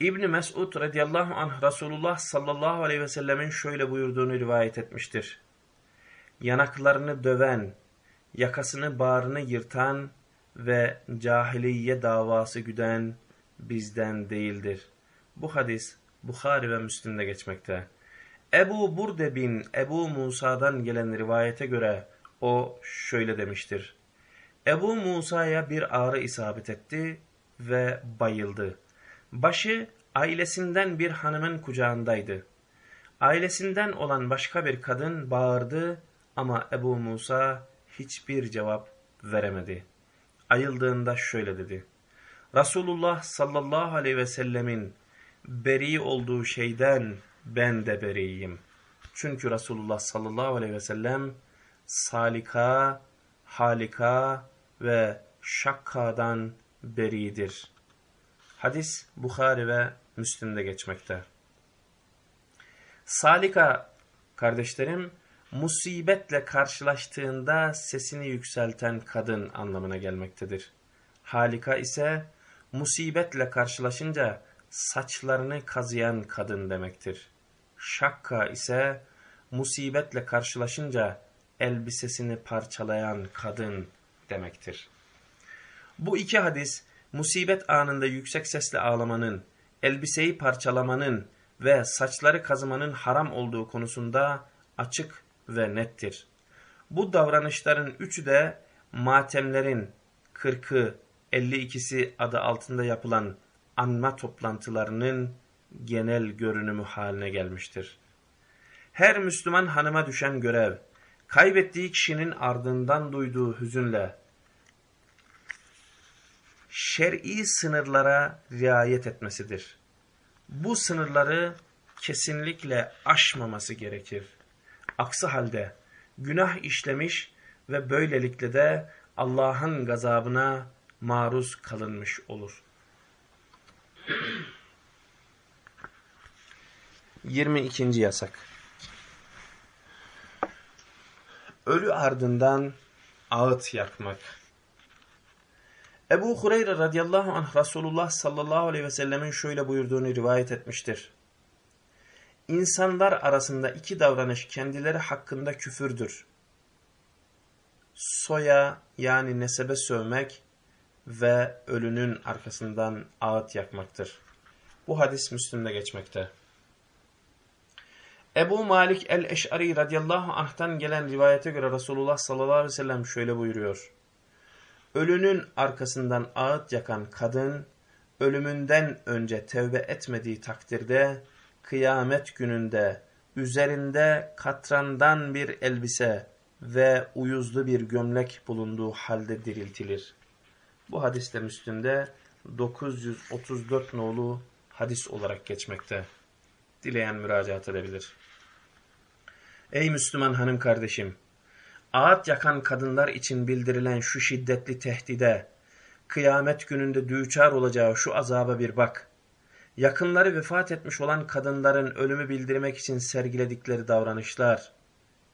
İbni Mesud radıyallahu anh Resulullah sallallahu aleyhi ve sellemin şöyle buyurduğunu rivayet etmiştir. Yanaklarını döven, yakasını bağrını yırtan ve cahiliye davası güden bizden değildir. Bu hadis Bukhari ve Müslim'de geçmekte. Ebu Burde bin Ebu Musa'dan gelen rivayete göre o şöyle demiştir. Ebu Musa'ya bir ağrı isabet etti ve bayıldı. Başı ailesinden bir hanımın kucağındaydı. Ailesinden olan başka bir kadın bağırdı ama Ebu Musa hiçbir cevap veremedi. Ayıldığında şöyle dedi. Resulullah sallallahu aleyhi ve sellemin beri olduğu şeyden ben de beriyim. Çünkü Resulullah sallallahu aleyhi ve sellem salika, halika ve şakkadan beridir. Hadis Bukhari ve Müslim'de geçmekte. Salika kardeşlerim musibetle karşılaştığında sesini yükselten kadın anlamına gelmektedir. Halika ise musibetle karşılaşınca saçlarını kazıyan kadın demektir. Şakka ise musibetle karşılaşınca elbisesini parçalayan kadın demektir. Bu iki hadis musibet anında yüksek sesle ağlamanın, elbiseyi parçalamanın ve saçları kazımanın haram olduğu konusunda açık ve nettir. Bu davranışların üçü de matemlerin 40'ı 52'si adı altında yapılan anma toplantılarının genel görünümü haline gelmiştir. Her Müslüman hanıma düşen görev, kaybettiği kişinin ardından duyduğu hüzünle, şer'i sınırlara riayet etmesidir. Bu sınırları kesinlikle aşmaması gerekir. Aksi halde günah işlemiş ve böylelikle de Allah'ın gazabına maruz kalınmış olur. 22. yasak Ölü ardından ağıt yakmak Ebu Hureyre radıyallahu anh Resulullah sallallahu aleyhi ve sellemin şöyle buyurduğunu rivayet etmiştir. İnsanlar arasında iki davranış kendileri hakkında küfürdür. Soya yani nesebe sövmek ve ölünün arkasından ağıt yakmaktır. Bu hadis Müslüm'de geçmekte. Ebu Malik el-Eş'ari radıyallahu anh'tan gelen rivayete göre Resulullah sallallahu aleyhi ve sellem şöyle buyuruyor. Ölünün arkasından ağıt yakan kadın, ölümünden önce tevbe etmediği takdirde, kıyamet gününde üzerinde katrandan bir elbise ve uyuzlu bir gömlek bulunduğu halde diriltilir. Bu hadiste Müslüm'de 934 nolu hadis olarak geçmekte. Dileyen müracaat edebilir. Ey Müslüman hanım kardeşim! Ağıt yakan kadınlar için bildirilen şu şiddetli tehdide, kıyamet gününde düçar olacağı şu azaba bir bak. Yakınları vefat etmiş olan kadınların ölümü bildirmek için sergiledikleri davranışlar,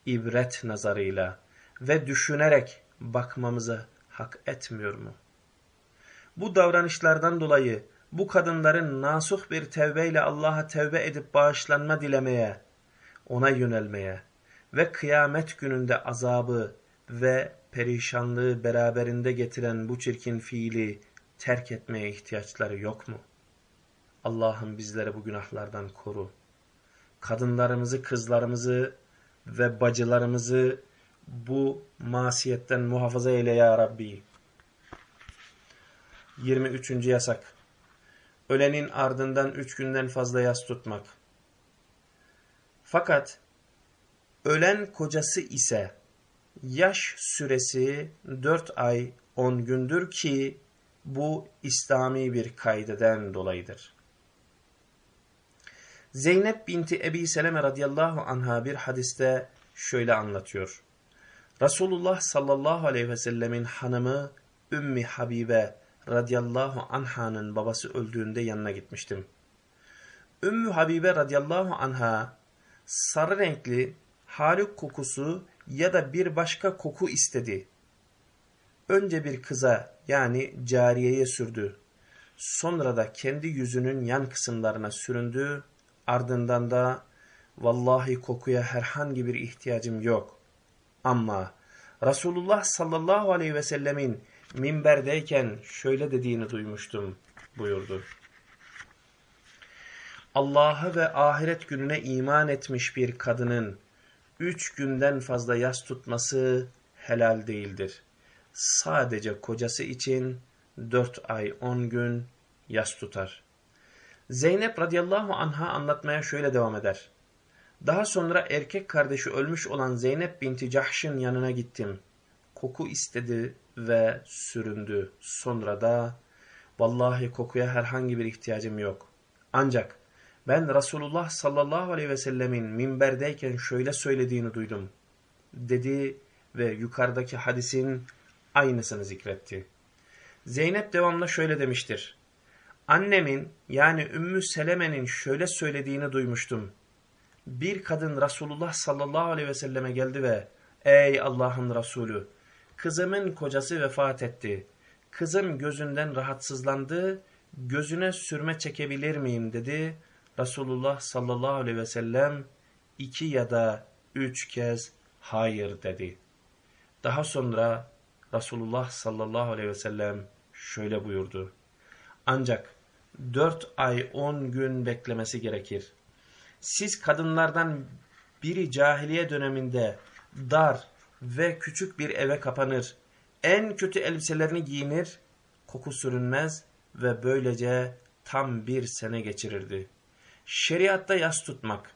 ibret nazarıyla ve düşünerek bakmamızı hak etmiyor mu? Bu davranışlardan dolayı bu kadınların nasuh bir tevbeyle Allah'a tevbe edip bağışlanma dilemeye, ona yönelmeye ve kıyamet gününde azabı ve perişanlığı beraberinde getiren bu çirkin fiili terk etmeye ihtiyaçları yok mu? Allah'ım bizleri bu günahlardan koru. Kadınlarımızı, kızlarımızı ve bacılarımızı bu masiyetten muhafaza eyle ya Rabbi. 23. yasak. Ölenin ardından üç günden fazla yas tutmak. Fakat ölen kocası ise yaş süresi 4 ay 10 gündür ki bu İslami bir kaydeden dolayıdır. Zeynep binti Ebi Seleme radıyallahu anha bir hadiste şöyle anlatıyor. Resulullah sallallahu aleyhi ve sellemin hanımı Ümmi Habibe radıyallahu anha'nın babası öldüğünde yanına gitmiştim. Ümmü Habibe radıyallahu anha sarı renkli haluk kokusu ya da bir başka koku istedi. Önce bir kıza yani cariyeye sürdü. Sonra da kendi yüzünün yan kısımlarına süründü. Ardından da vallahi kokuya herhangi bir ihtiyacım yok. Ama Resulullah sallallahu aleyhi ve sellemin minberdeyken şöyle dediğini duymuştum buyurdu. Allah'a ve ahiret gününe iman etmiş bir kadının üç günden fazla yas tutması helal değildir. Sadece kocası için dört ay on gün yas tutar. Zeynep radıyallahu anha anlatmaya şöyle devam eder. Daha sonra erkek kardeşi ölmüş olan Zeynep binti Cahş'ın yanına gittim. Koku istedi ve süründü. Sonra da vallahi kokuya herhangi bir ihtiyacım yok. Ancak ben Resulullah sallallahu aleyhi ve sellemin minberdeyken şöyle söylediğini duydum. Dedi ve yukarıdaki hadisin aynısını zikretti. Zeynep devamlı şöyle demiştir. Annemin yani Ümmü Seleme'nin şöyle söylediğini duymuştum. Bir kadın Resulullah sallallahu aleyhi ve selleme geldi ve Ey Allah'ın Resulü kızımın kocası vefat etti. Kızım gözünden rahatsızlandı, gözüne sürme çekebilir miyim dedi. Resulullah sallallahu aleyhi ve sellem iki ya da üç kez hayır dedi. Daha sonra Resulullah sallallahu aleyhi ve sellem şöyle buyurdu. Ancak dört ay on gün beklemesi gerekir. Siz kadınlardan biri cahiliye döneminde dar ve küçük bir eve kapanır. En kötü elbiselerini giyinir, koku sürünmez ve böylece tam bir sene geçirirdi. Şeriatta yas tutmak,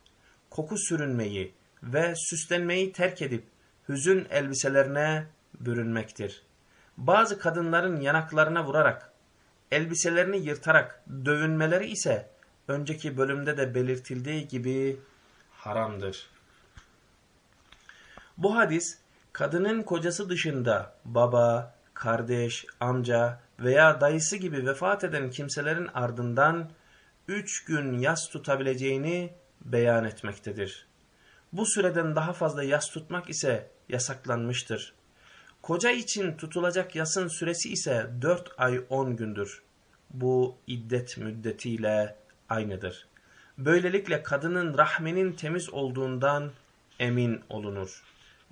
koku sürünmeyi ve süslenmeyi terk edip hüzün elbiselerine bürünmektir. Bazı kadınların yanaklarına vurarak, elbiselerini yırtarak dövünmeleri ise önceki bölümde de belirtildiği gibi haramdır. Bu hadis kadının kocası dışında baba, kardeş, amca veya dayısı gibi vefat eden kimselerin ardından üç gün yas tutabileceğini beyan etmektedir. Bu süreden daha fazla yas tutmak ise yasaklanmıştır. Koca için tutulacak yasın süresi ise dört ay on gündür. Bu iddet müddetiyle aynıdır. Böylelikle kadının rahminin temiz olduğundan emin olunur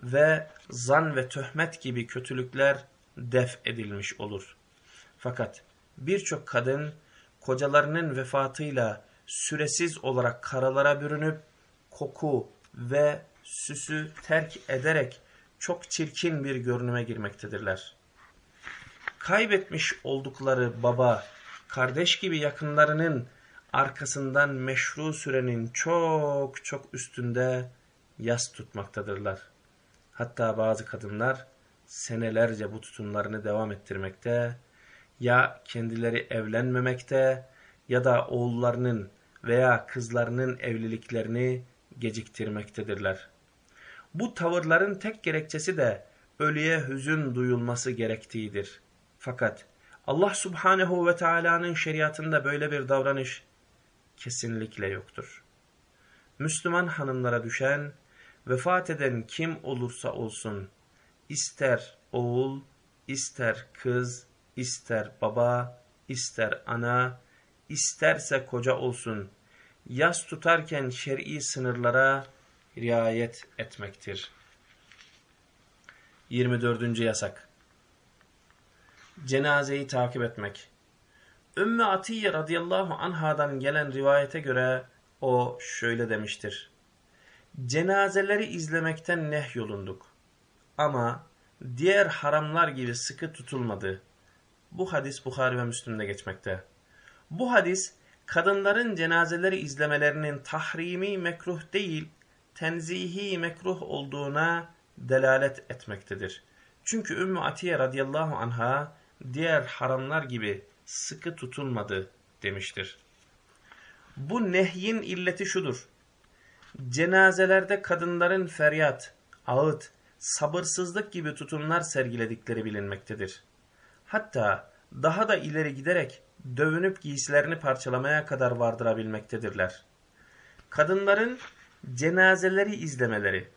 ve zan ve töhmet gibi kötülükler def edilmiş olur. Fakat birçok kadın kocalarının vefatıyla süresiz olarak karalara bürünüp koku ve süsü terk ederek çok çirkin bir görünüme girmektedirler. Kaybetmiş oldukları baba, kardeş gibi yakınlarının arkasından meşru sürenin çok çok üstünde yas tutmaktadırlar. Hatta bazı kadınlar senelerce bu tutumlarını devam ettirmekte, ya kendileri evlenmemekte ya da oğullarının veya kızlarının evliliklerini geciktirmektedirler. Bu tavırların tek gerekçesi de ölüye hüzün duyulması gerektiğidir. Fakat Allah subhanehu ve Taala'nın şeriatında böyle bir davranış kesinlikle yoktur. Müslüman hanımlara düşen, vefat eden kim olursa olsun, ister oğul, ister kız, ister baba, ister ana, isterse koca olsun, yas tutarken şer'i sınırlara riayet etmektir. 24. yasak Cenazeyi takip etmek Ümmü Atiye radıyallahu anhadan gelen rivayete göre o şöyle demiştir. Cenazeleri izlemekten nehyolunduk. Ama diğer haramlar gibi sıkı tutulmadı. Bu hadis Bukhari ve Müslim'de geçmekte. Bu hadis kadınların cenazeleri izlemelerinin tahrimi mekruh değil, tenzihi mekruh olduğuna delalet etmektedir. Çünkü Ümmü Atiye radıyallahu anha diğer haramlar gibi sıkı tutulmadı demiştir. Bu nehyin illeti şudur. Cenazelerde kadınların feryat, ağıt, sabırsızlık gibi tutumlar sergiledikleri bilinmektedir. Hatta daha da ileri giderek dövünüp giysilerini parçalamaya kadar vardırabilmektedirler. Kadınların cenazeleri izlemeleri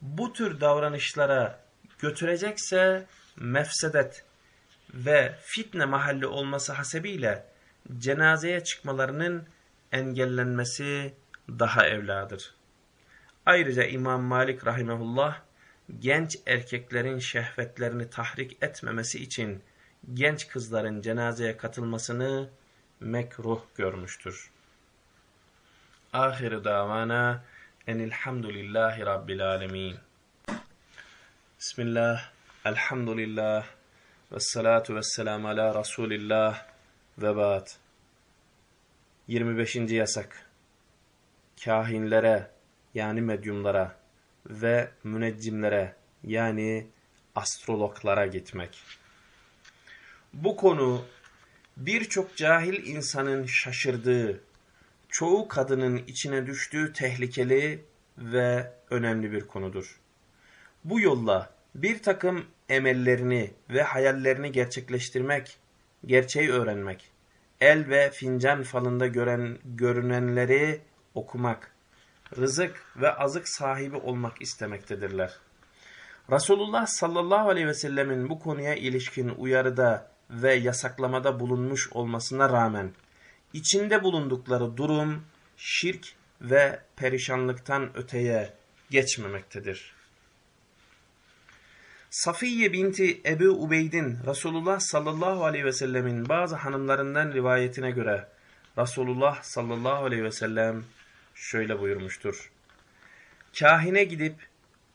bu tür davranışlara götürecekse mefsedet ve fitne mahalli olması hasebiyle cenazeye çıkmalarının engellenmesi daha evladır. Ayrıca İmam Malik rahimehullah genç erkeklerin şehvetlerini tahrik etmemesi için genç kızların cenazeye katılmasını mekruh görmüştür. Ahiru davana enilhamdülillahi rabbil alemin. Bismillah, elhamdülillah, ve salatu ve selamu ala Resulillah ve ba'd. 25. yasak. Kahinlere yani medyumlara ve müneccimlere yani astrologlara gitmek. Bu konu birçok cahil insanın şaşırdığı, çoğu kadının içine düştüğü tehlikeli ve önemli bir konudur. Bu yolla bir takım emellerini ve hayallerini gerçekleştirmek, gerçeği öğrenmek, el ve fincan falında gören, görünenleri okumak, rızık ve azık sahibi olmak istemektedirler. Resulullah sallallahu aleyhi ve sellemin bu konuya ilişkin uyarıda ve yasaklamada bulunmuş olmasına rağmen içinde bulundukları durum şirk ve perişanlıktan öteye geçmemektedir. Safiye binti Ebu Ubeyd'in Resulullah sallallahu aleyhi ve sellemin bazı hanımlarından rivayetine göre Resulullah sallallahu aleyhi ve sellem şöyle buyurmuştur. Kahine gidip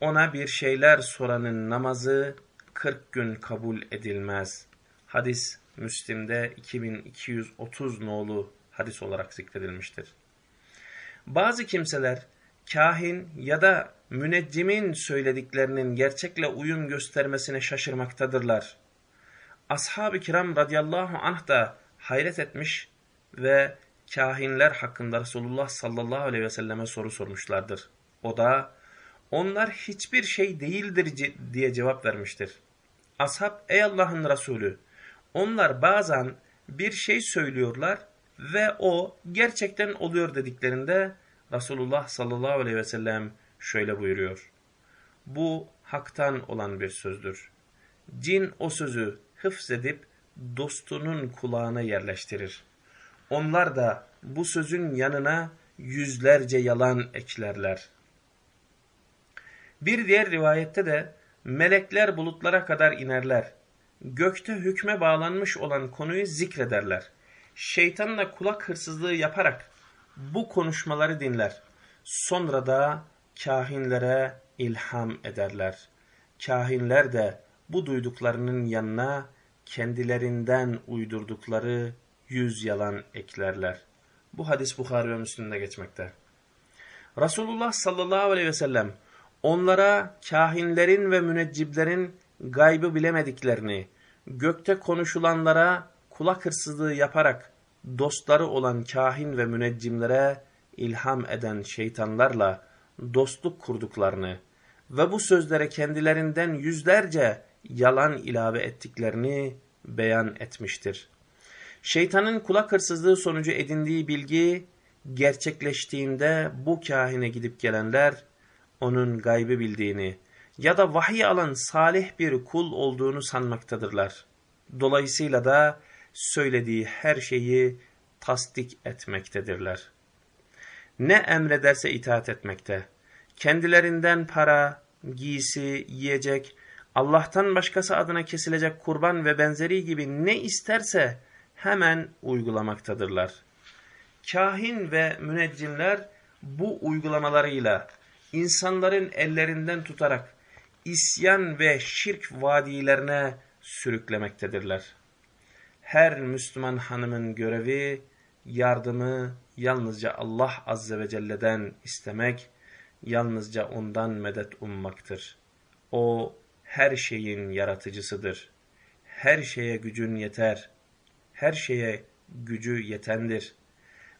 ona bir şeyler soranın namazı 40 gün kabul edilmez. Hadis Müslim'de 2230 nolu hadis olarak zikredilmiştir. Bazı kimseler kahin ya da müneccimin söylediklerinin gerçekle uyum göstermesine şaşırmaktadırlar. Ashab-ı kiram radıyallahu anh da hayret etmiş ve kahinler hakkında Resulullah sallallahu aleyhi ve selleme soru sormuşlardır. O da onlar hiçbir şey değildir diye cevap vermiştir. Ashab ey Allah'ın Resulü onlar bazen bir şey söylüyorlar ve o gerçekten oluyor dediklerinde Resulullah sallallahu aleyhi ve sellem şöyle buyuruyor. Bu haktan olan bir sözdür. Cin o sözü hıfz edip dostunun kulağına yerleştirir. Onlar da bu sözün yanına yüzlerce yalan eklerler. Bir diğer rivayette de melekler bulutlara kadar inerler. Gökte hükme bağlanmış olan konuyu zikrederler. Şeytanla kulak hırsızlığı yaparak bu konuşmaları dinler. Sonra da kahinlere ilham ederler. Kahinler de bu duyduklarının yanına kendilerinden uydurdukları yüz yalan eklerler. Bu hadis Bukhari ve Müslim'de geçmekte. Resulullah sallallahu aleyhi ve sellem onlara kahinlerin ve münecciblerin gaybı bilemediklerini, gökte konuşulanlara kulak hırsızlığı yaparak dostları olan kahin ve müneccimlere ilham eden şeytanlarla dostluk kurduklarını ve bu sözlere kendilerinden yüzlerce yalan ilave ettiklerini beyan etmiştir. Şeytanın kulak hırsızlığı sonucu edindiği bilgi gerçekleştiğinde bu kahine gidip gelenler onun gaybı bildiğini ya da vahiy alan salih bir kul olduğunu sanmaktadırlar. Dolayısıyla da söylediği her şeyi tasdik etmektedirler. Ne emrederse itaat etmekte. Kendilerinden para, giysi, yiyecek, Allah'tan başkası adına kesilecek kurban ve benzeri gibi ne isterse hemen uygulamaktadırlar. Kahin ve müneccimler bu uygulamalarıyla insanların ellerinden tutarak isyan ve şirk vadilerine sürüklemektedirler. Her Müslüman hanımın görevi, yardımı yalnızca Allah Azze ve Celle'den istemek, yalnızca ondan medet ummaktır. O her şeyin yaratıcısıdır. Her şeye gücün yeter. Her şeye gücü yetendir.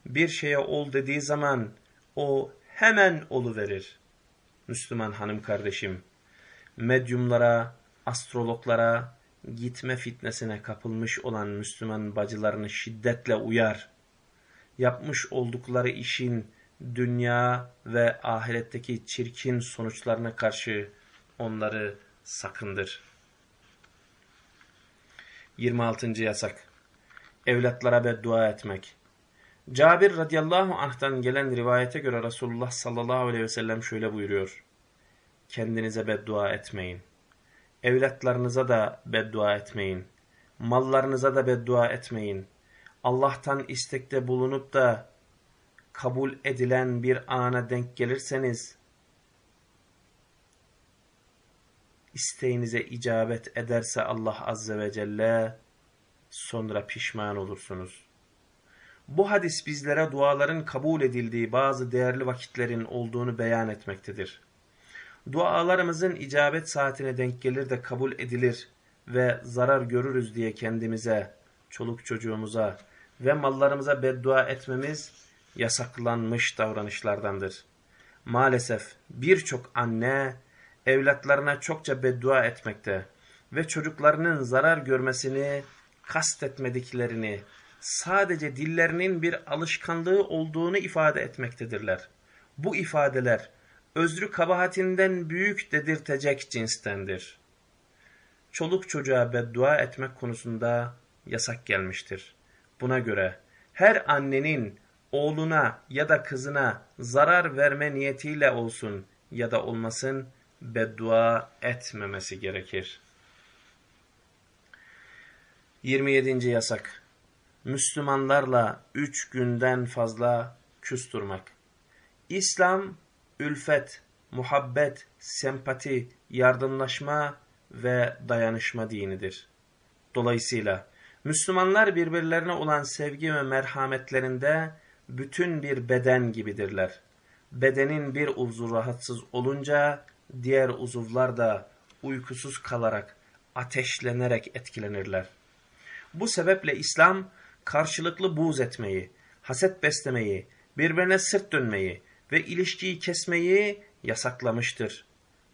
Bir şeye ol dediği zaman o hemen oluverir. Müslüman hanım kardeşim, medyumlara, astrologlara, gitme fitnesine kapılmış olan Müslüman bacılarını şiddetle uyar. Yapmış oldukları işin dünya ve ahiretteki çirkin sonuçlarına karşı onları sakındır. 26. yasak Evlatlara beddua etmek Cabir radıyallahu anh'tan gelen rivayete göre Resulullah sallallahu aleyhi ve sellem şöyle buyuruyor. Kendinize beddua etmeyin. Evlatlarınıza da beddua etmeyin. Mallarınıza da beddua etmeyin. Allah'tan istekte bulunup da kabul edilen bir ana denk gelirseniz, isteğinize icabet ederse Allah Azze ve Celle, sonra pişman olursunuz. Bu hadis bizlere duaların kabul edildiği bazı değerli vakitlerin olduğunu beyan etmektedir. Dualarımızın icabet saatine denk gelir de kabul edilir ve zarar görürüz diye kendimize, çoluk çocuğumuza ve mallarımıza beddua etmemiz yasaklanmış davranışlardandır. Maalesef birçok anne evlatlarına çokça beddua etmekte ve çocuklarının zarar görmesini kastetmediklerini, sadece dillerinin bir alışkanlığı olduğunu ifade etmektedirler. Bu ifadeler özrü kabahatinden büyük dedirtecek cinstendir. Çoluk çocuğa beddua etmek konusunda yasak gelmiştir. Buna göre her annenin oğluna ya da kızına zarar verme niyetiyle olsun ya da olmasın beddua etmemesi gerekir. 27. yasak Müslümanlarla üç günden fazla küsturmak. İslam, ülfet, muhabbet, sempati, yardımlaşma ve dayanışma dinidir. Dolayısıyla Müslümanlar birbirlerine olan sevgi ve merhametlerinde bütün bir beden gibidirler. Bedenin bir uzvu rahatsız olunca diğer uzuvlar da uykusuz kalarak, ateşlenerek etkilenirler. Bu sebeple İslam karşılıklı buğz etmeyi, haset beslemeyi, birbirine sırt dönmeyi ve ilişkiyi kesmeyi yasaklamıştır.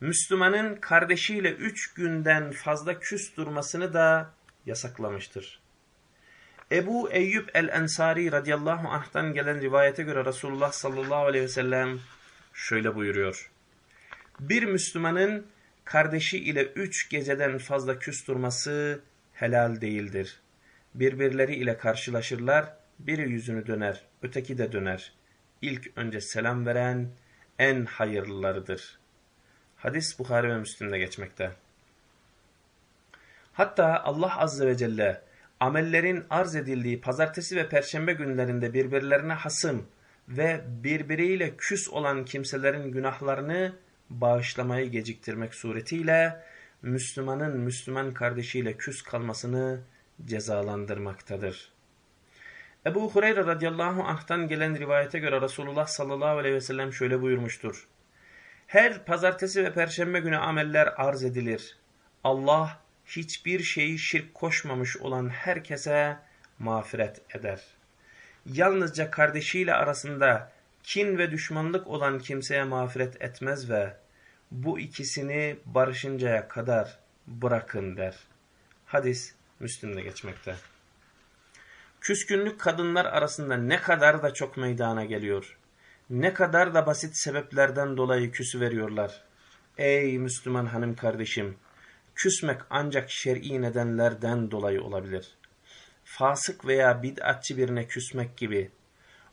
Müslümanın kardeşiyle üç günden fazla küs durmasını da yasaklamıştır. Ebu Eyyub el-Ensari radıyallahu anh'tan gelen rivayete göre Resulullah sallallahu aleyhi ve sellem şöyle buyuruyor. Bir Müslümanın kardeşi ile üç geceden fazla küs durması helal değildir. Birbirleri ile karşılaşırlar, biri yüzünü döner, öteki de döner. İlk önce selam veren en hayırlılarıdır. Hadis Bukhari ve Müslim'de geçmekte. Hatta Allah Azze ve Celle amellerin arz edildiği pazartesi ve perşembe günlerinde birbirlerine hasım ve birbiriyle küs olan kimselerin günahlarını bağışlamayı geciktirmek suretiyle Müslümanın Müslüman kardeşiyle küs kalmasını cezalandırmaktadır. Ebu Hureyre radıyallahu anh'tan gelen rivayete göre Resulullah sallallahu aleyhi ve sellem şöyle buyurmuştur. Her pazartesi ve perşembe günü ameller arz edilir. Allah hiçbir şeyi şirk koşmamış olan herkese mağfiret eder. Yalnızca kardeşiyle arasında kin ve düşmanlık olan kimseye mağfiret etmez ve bu ikisini barışıncaya kadar bırakın der. Hadis Müslim'de geçmekte. Küskünlük kadınlar arasında ne kadar da çok meydana geliyor. Ne kadar da basit sebeplerden dolayı küsü veriyorlar. Ey Müslüman hanım kardeşim! Küsmek ancak şer'i nedenlerden dolayı olabilir. fasık veya bid'atçı birine küsmek gibi.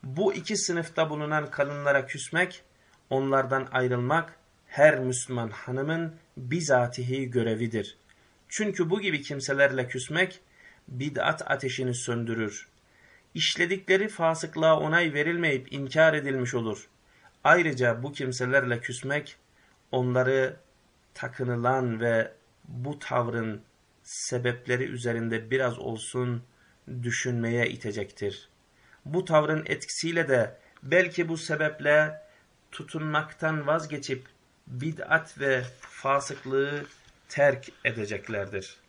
Bu iki sınıfta bulunan kadınlara küsmek, onlardan ayrılmak her Müslüman hanımın bizatihi görevidir. Çünkü bu gibi kimselerle küsmek bid'at ateşini söndürür. İşledikleri fasıklığa onay verilmeyip inkar edilmiş olur. Ayrıca bu kimselerle küsmek onları takınılan ve bu tavrın sebepleri üzerinde biraz olsun düşünmeye itecektir. Bu tavrın etkisiyle de belki bu sebeple tutunmaktan vazgeçip bid'at ve fasıklığı terk edeceklerdir.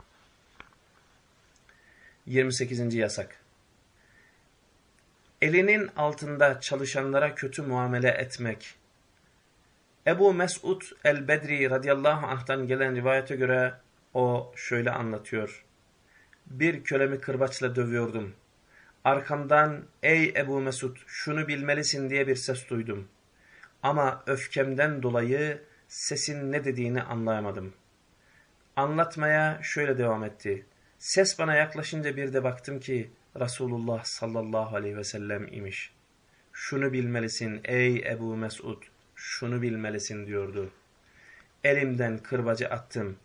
28. yasak Elinin altında çalışanlara kötü muamele etmek. Ebu Mesud el-Bedri radıyallahu anh'tan gelen rivayete göre o şöyle anlatıyor. Bir kölemi kırbaçla dövüyordum. Arkamdan ey Ebu Mesud şunu bilmelisin diye bir ses duydum. Ama öfkemden dolayı sesin ne dediğini anlayamadım. Anlatmaya şöyle devam etti. Ses bana yaklaşınca bir de baktım ki Resulullah sallallahu aleyhi ve sellem imiş. Şunu bilmelisin ey Ebu Mesud, şunu bilmelisin diyordu. Elimden kırbacı attım.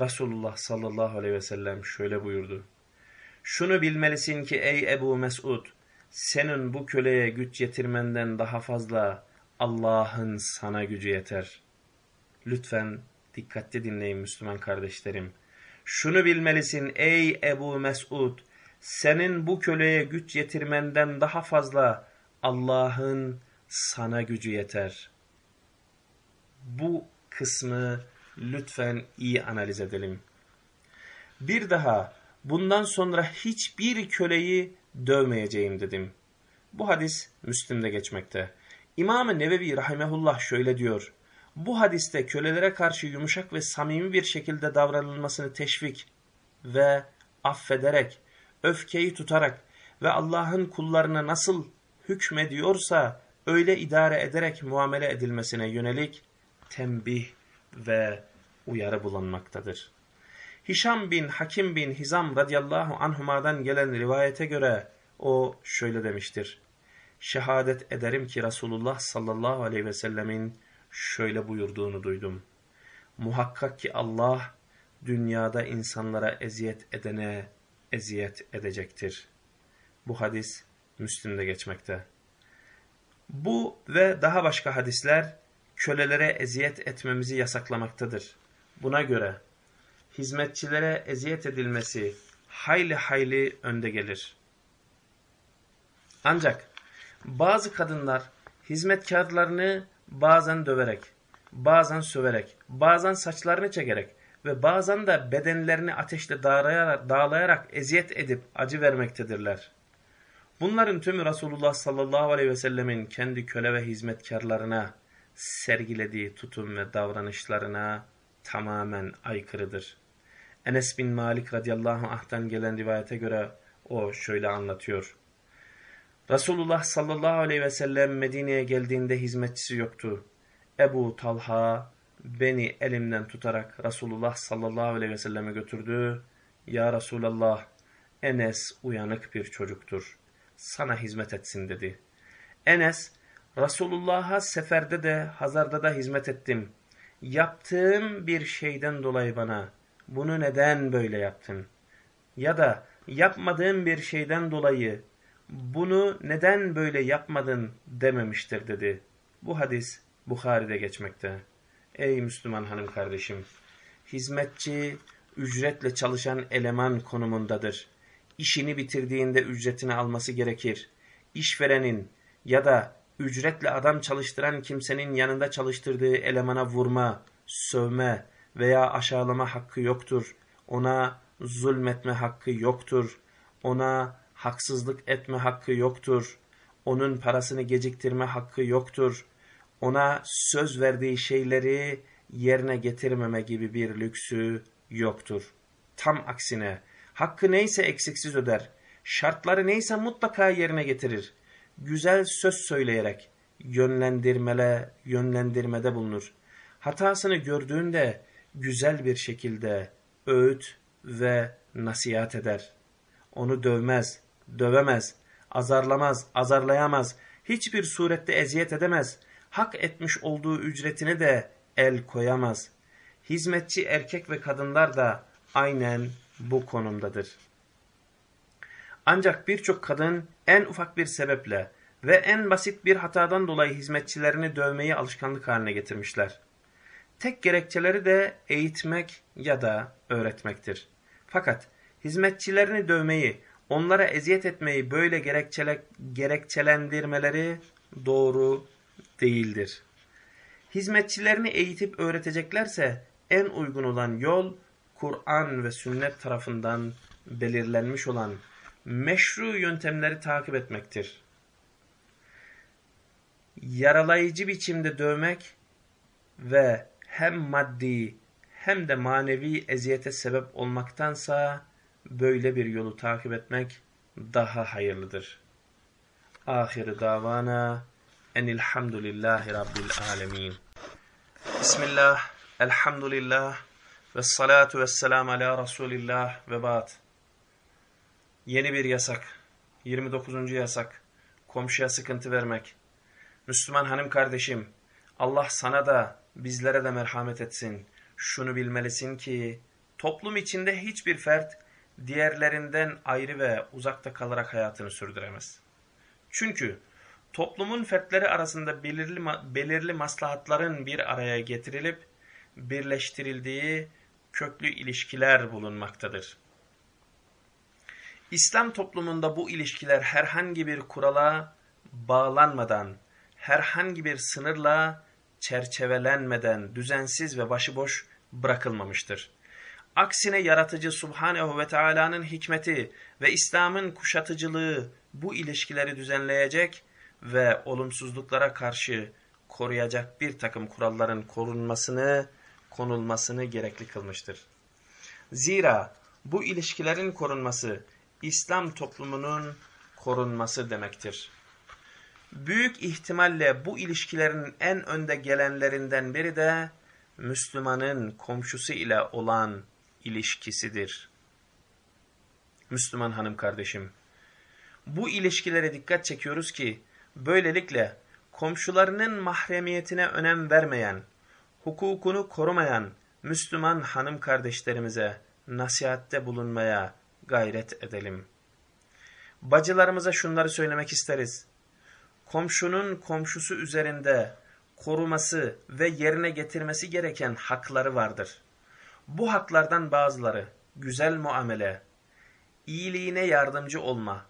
Resulullah sallallahu aleyhi ve sellem şöyle buyurdu. Şunu bilmelisin ki ey Ebu Mesud, senin bu köleye güç yetirmenden daha fazla Allah'ın sana gücü yeter. Lütfen dikkatli dinleyin Müslüman kardeşlerim. Şunu bilmelisin ey Ebu Mesud, senin bu köleye güç yetirmenden daha fazla Allah'ın sana gücü yeter. Bu kısmı lütfen iyi analiz edelim. Bir daha bundan sonra hiçbir köleyi dövmeyeceğim dedim. Bu hadis Müslim'de geçmekte. İmam-ı Nevevi Rahimehullah şöyle diyor. Bu hadiste kölelere karşı yumuşak ve samimi bir şekilde davranılmasını teşvik ve affederek, öfkeyi tutarak ve Allah'ın kullarına nasıl hükmediyorsa öyle idare ederek muamele edilmesine yönelik tembih ve uyarı bulunmaktadır. Hişam bin Hakim bin Hizam radıyallahu anhuma'dan gelen rivayete göre o şöyle demiştir. Şehadet ederim ki Resulullah sallallahu aleyhi ve sellemin şöyle buyurduğunu duydum. Muhakkak ki Allah dünyada insanlara eziyet edene eziyet edecektir. Bu hadis Müslim'de geçmekte. Bu ve daha başka hadisler kölelere eziyet etmemizi yasaklamaktadır. Buna göre hizmetçilere eziyet edilmesi hayli hayli önde gelir. Ancak bazı kadınlar hizmetkarlarını bazen döverek, bazen söverek, bazen saçlarını çekerek ve bazen de bedenlerini ateşle dağlayarak, dağlayarak eziyet edip acı vermektedirler. Bunların tümü Resulullah sallallahu aleyhi ve sellemin kendi köle ve hizmetkarlarına sergilediği tutum ve davranışlarına tamamen aykırıdır. Enes bin Malik radıyallahu anh'tan gelen rivayete göre o şöyle anlatıyor. Resulullah sallallahu aleyhi ve sellem Medine'ye geldiğinde hizmetçisi yoktu. Ebu Talha beni elimden tutarak Resulullah sallallahu aleyhi ve selleme götürdü. Ya Resulallah Enes uyanık bir çocuktur. Sana hizmet etsin dedi. Enes Resulullah'a seferde de hazarda da hizmet ettim. Yaptığım bir şeyden dolayı bana bunu neden böyle yaptın? Ya da yapmadığım bir şeyden dolayı bunu neden böyle yapmadın dememiştir dedi. Bu hadis Bukhari'de geçmekte. Ey Müslüman hanım kardeşim, hizmetçi ücretle çalışan eleman konumundadır. İşini bitirdiğinde ücretini alması gerekir. İşverenin ya da ücretle adam çalıştıran kimsenin yanında çalıştırdığı elemana vurma, sövme veya aşağılama hakkı yoktur. Ona zulmetme hakkı yoktur. Ona haksızlık etme hakkı yoktur. Onun parasını geciktirme hakkı yoktur. Ona söz verdiği şeyleri yerine getirmeme gibi bir lüksü yoktur. Tam aksine hakkı neyse eksiksiz öder. Şartları neyse mutlaka yerine getirir. Güzel söz söyleyerek yönlendirmele, yönlendirmede bulunur. Hatasını gördüğünde güzel bir şekilde öğüt ve nasihat eder onu dövmez, dövemez, azarlamaz, azarlayamaz, hiçbir surette eziyet edemez, hak etmiş olduğu ücretini de el koyamaz. Hizmetçi erkek ve kadınlar da aynen bu konumdadır. Ancak birçok kadın en ufak bir sebeple ve en basit bir hatadan dolayı hizmetçilerini dövmeyi alışkanlık haline getirmişler. Tek gerekçeleri de eğitmek ya da öğretmektir. Fakat hizmetçilerini dövmeyi, onlara eziyet etmeyi böyle gerekçele, gerekçelendirmeleri doğru değildir. Hizmetçilerini eğitip öğreteceklerse en uygun olan yol Kur'an ve sünnet tarafından belirlenmiş olan meşru yöntemleri takip etmektir. Yaralayıcı biçimde dövmek ve hem maddi hem de manevi eziyete sebep olmaktansa böyle bir yolu takip etmek daha hayırlıdır. Ahir davana enilhamdülillahi rabbil alemin. Bismillah, elhamdülillah ve salatu ve selamu ala Resulillah ve ba'd. Yeni bir yasak, 29. yasak, komşuya sıkıntı vermek. Müslüman hanım kardeşim, Allah sana da bizlere de merhamet etsin. Şunu bilmelisin ki toplum içinde hiçbir fert diğerlerinden ayrı ve uzakta kalarak hayatını sürdüremez. Çünkü toplumun fertleri arasında belirli, belirli maslahatların bir araya getirilip birleştirildiği köklü ilişkiler bulunmaktadır. İslam toplumunda bu ilişkiler herhangi bir kurala bağlanmadan, herhangi bir sınırla çerçevelenmeden düzensiz ve başıboş bırakılmamıştır. Aksine yaratıcı Subhanehu ve Teala'nın hikmeti ve İslam'ın kuşatıcılığı bu ilişkileri düzenleyecek ve olumsuzluklara karşı koruyacak bir takım kuralların korunmasını, konulmasını gerekli kılmıştır. Zira bu ilişkilerin korunması İslam toplumunun korunması demektir. Büyük ihtimalle bu ilişkilerin en önde gelenlerinden biri de Müslümanın komşusu ile olan ilişkisidir. Müslüman hanım kardeşim, bu ilişkilere dikkat çekiyoruz ki böylelikle komşularının mahremiyetine önem vermeyen, hukukunu korumayan Müslüman hanım kardeşlerimize nasihatte bulunmaya gayret edelim. Bacılarımıza şunları söylemek isteriz. Komşunun komşusu üzerinde koruması ve yerine getirmesi gereken hakları vardır. Bu haklardan bazıları güzel muamele, iyiliğine yardımcı olma,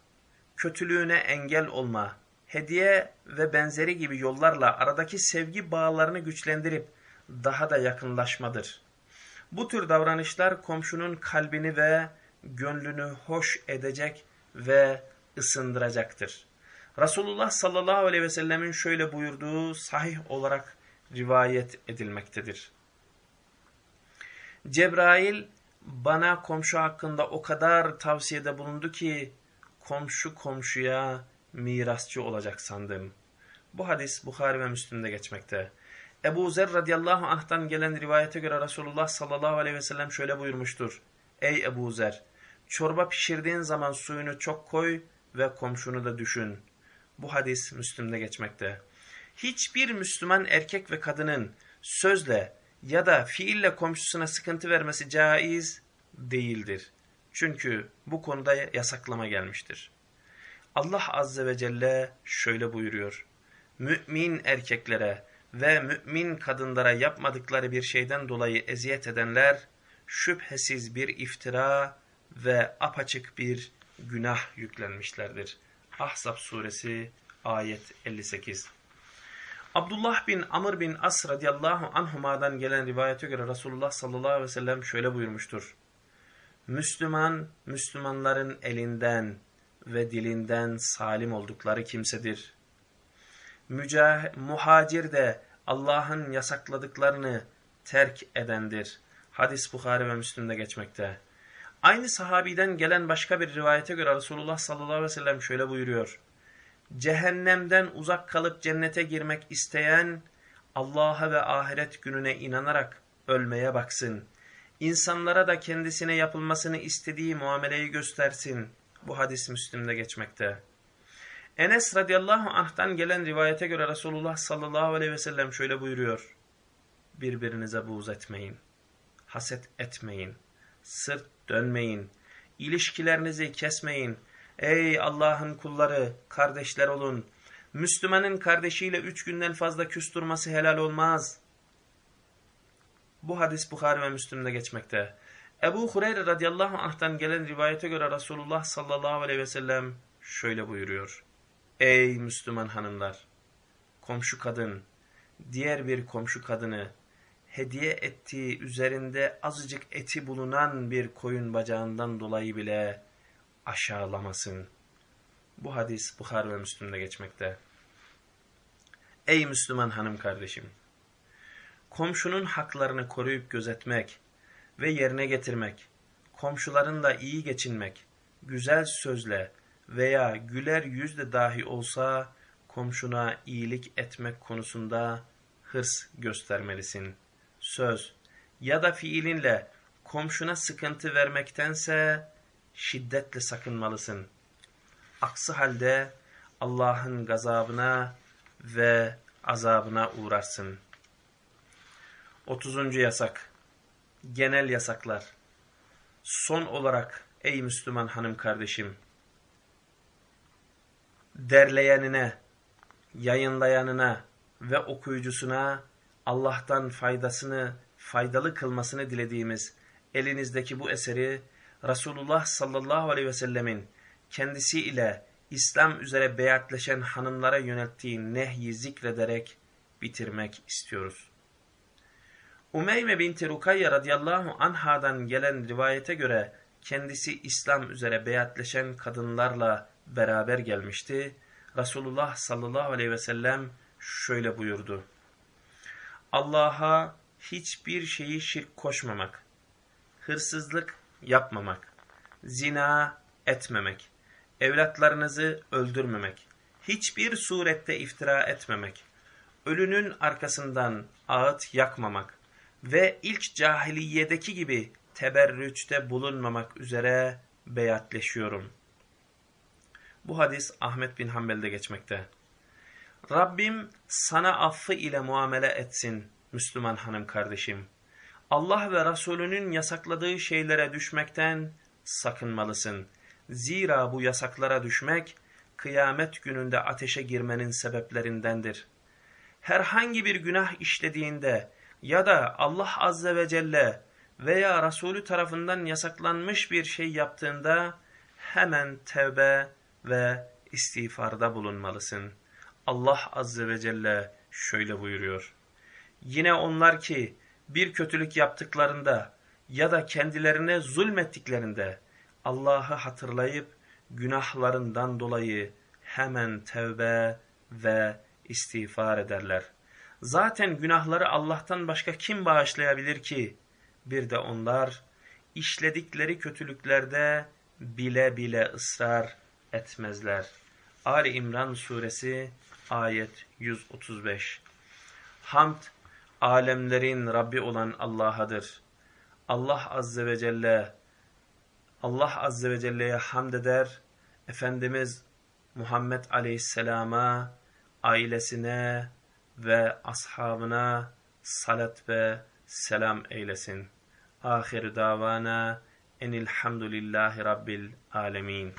kötülüğüne engel olma, hediye ve benzeri gibi yollarla aradaki sevgi bağlarını güçlendirip daha da yakınlaşmadır. Bu tür davranışlar komşunun kalbini ve gönlünü hoş edecek ve ısındıracaktır. Resulullah sallallahu aleyhi ve sellemin şöyle buyurduğu sahih olarak rivayet edilmektedir. Cebrail bana komşu hakkında o kadar tavsiyede bulundu ki komşu komşuya mirasçı olacak sandım. Bu hadis Bukhari ve Müslim'de geçmekte. Ebu Zer radıyallahu anh'tan gelen rivayete göre Resulullah sallallahu aleyhi ve sellem şöyle buyurmuştur. Ey Ebu Zer! Çorba pişirdiğin zaman suyunu çok koy ve komşunu da düşün. Bu hadis Müslüm'de geçmekte. Hiçbir Müslüman erkek ve kadının sözle ya da fiille komşusuna sıkıntı vermesi caiz değildir. Çünkü bu konuda yasaklama gelmiştir. Allah Azze ve Celle şöyle buyuruyor. Mümin erkeklere ve mümin kadınlara yapmadıkları bir şeyden dolayı eziyet edenler şüphesiz bir iftira ve apaçık bir günah yüklenmişlerdir. Ahzab suresi ayet 58 Abdullah bin Amr bin As radıyallahu anhuma'dan gelen rivayete göre Resulullah sallallahu aleyhi ve sellem şöyle buyurmuştur. Müslüman, Müslümanların elinden ve dilinden salim oldukları kimsedir. Mücah muhacir de Allah'ın yasakladıklarını terk edendir. Hadis Bukhari ve Müslim'de geçmekte. Aynı sahabiden gelen başka bir rivayete göre Resulullah sallallahu aleyhi ve sellem şöyle buyuruyor. Cehennemden uzak kalıp cennete girmek isteyen Allah'a ve ahiret gününe inanarak ölmeye baksın. İnsanlara da kendisine yapılmasını istediği muameleyi göstersin. Bu hadis Müslim'de geçmekte. Enes radıyallahu anh'tan gelen rivayete göre Resulullah sallallahu aleyhi ve sellem şöyle buyuruyor. Birbirinize buğz etmeyin, haset etmeyin, sırt dönmeyin, ilişkilerinizi kesmeyin. Ey Allah'ın kulları, kardeşler olun. Müslümanın kardeşiyle üç günden fazla küstürması helal olmaz. Bu hadis Bukhari ve Müslüm'de geçmekte. Ebu Hureyre radıyallahu anh'tan gelen rivayete göre Resulullah sallallahu aleyhi ve sellem şöyle buyuruyor. Ey Müslüman hanımlar! Komşu kadın, diğer bir komşu kadını hediye ettiği üzerinde azıcık eti bulunan bir koyun bacağından dolayı bile aşağılamasın. Bu hadis Bukhar ve Müslüm'de geçmekte. Ey Müslüman hanım kardeşim! Komşunun haklarını koruyup gözetmek ve yerine getirmek, komşularınla iyi geçinmek, güzel sözle veya güler yüzle dahi olsa komşuna iyilik etmek konusunda hırs göstermelisin. Söz ya da fiilinle komşuna sıkıntı vermektense şiddetle sakınmalısın. Aksi halde Allah'ın gazabına ve azabına uğrarsın. 30. yasak Genel yasaklar Son olarak ey Müslüman hanım kardeşim derleyenine, yayınlayanına ve okuyucusuna Allah'tan faydasını, faydalı kılmasını dilediğimiz elinizdeki bu eseri Resulullah sallallahu aleyhi ve sellemin kendisiyle İslam üzere beyatleşen hanımlara yönelttiği nehyi zikrederek bitirmek istiyoruz. Umeyme binti Rukayye radıyallahu anhadan gelen rivayete göre kendisi İslam üzere beyatleşen kadınlarla beraber gelmişti. Resulullah sallallahu aleyhi ve sellem şöyle buyurdu. Allah'a hiçbir şeyi şirk koşmamak, hırsızlık yapmamak, zina etmemek, evlatlarınızı öldürmemek, hiçbir surette iftira etmemek, ölünün arkasından ağıt yakmamak ve ilk cahiliyedeki gibi teberrüçte bulunmamak üzere beyatleşiyorum. Bu hadis Ahmet bin Hanbel'de geçmekte. Rabbim sana affı ile muamele etsin Müslüman hanım kardeşim. Allah ve Resulünün yasakladığı şeylere düşmekten sakınmalısın. Zira bu yasaklara düşmek kıyamet gününde ateşe girmenin sebeplerindendir. Herhangi bir günah işlediğinde ya da Allah Azze ve Celle veya Resulü tarafından yasaklanmış bir şey yaptığında hemen tevbe ve istiğfarda bulunmalısın. Allah Azze ve Celle şöyle buyuruyor. Yine onlar ki bir kötülük yaptıklarında ya da kendilerine zulmettiklerinde Allah'ı hatırlayıp günahlarından dolayı hemen tevbe ve istiğfar ederler. Zaten günahları Allah'tan başka kim bağışlayabilir ki? Bir de onlar işledikleri kötülüklerde bile bile ısrar etmezler. Ali İmran suresi ayet 135 Hamd alemlerin Rabbi olan Allah'adır. Allah azze ve celle Allah azze ve celle'ye hamd eder. Efendimiz Muhammed aleyhisselama, ailesine ve ashabına salat ve selam eylesin. Ahir davana enilhamdülillahi rabbil alemin.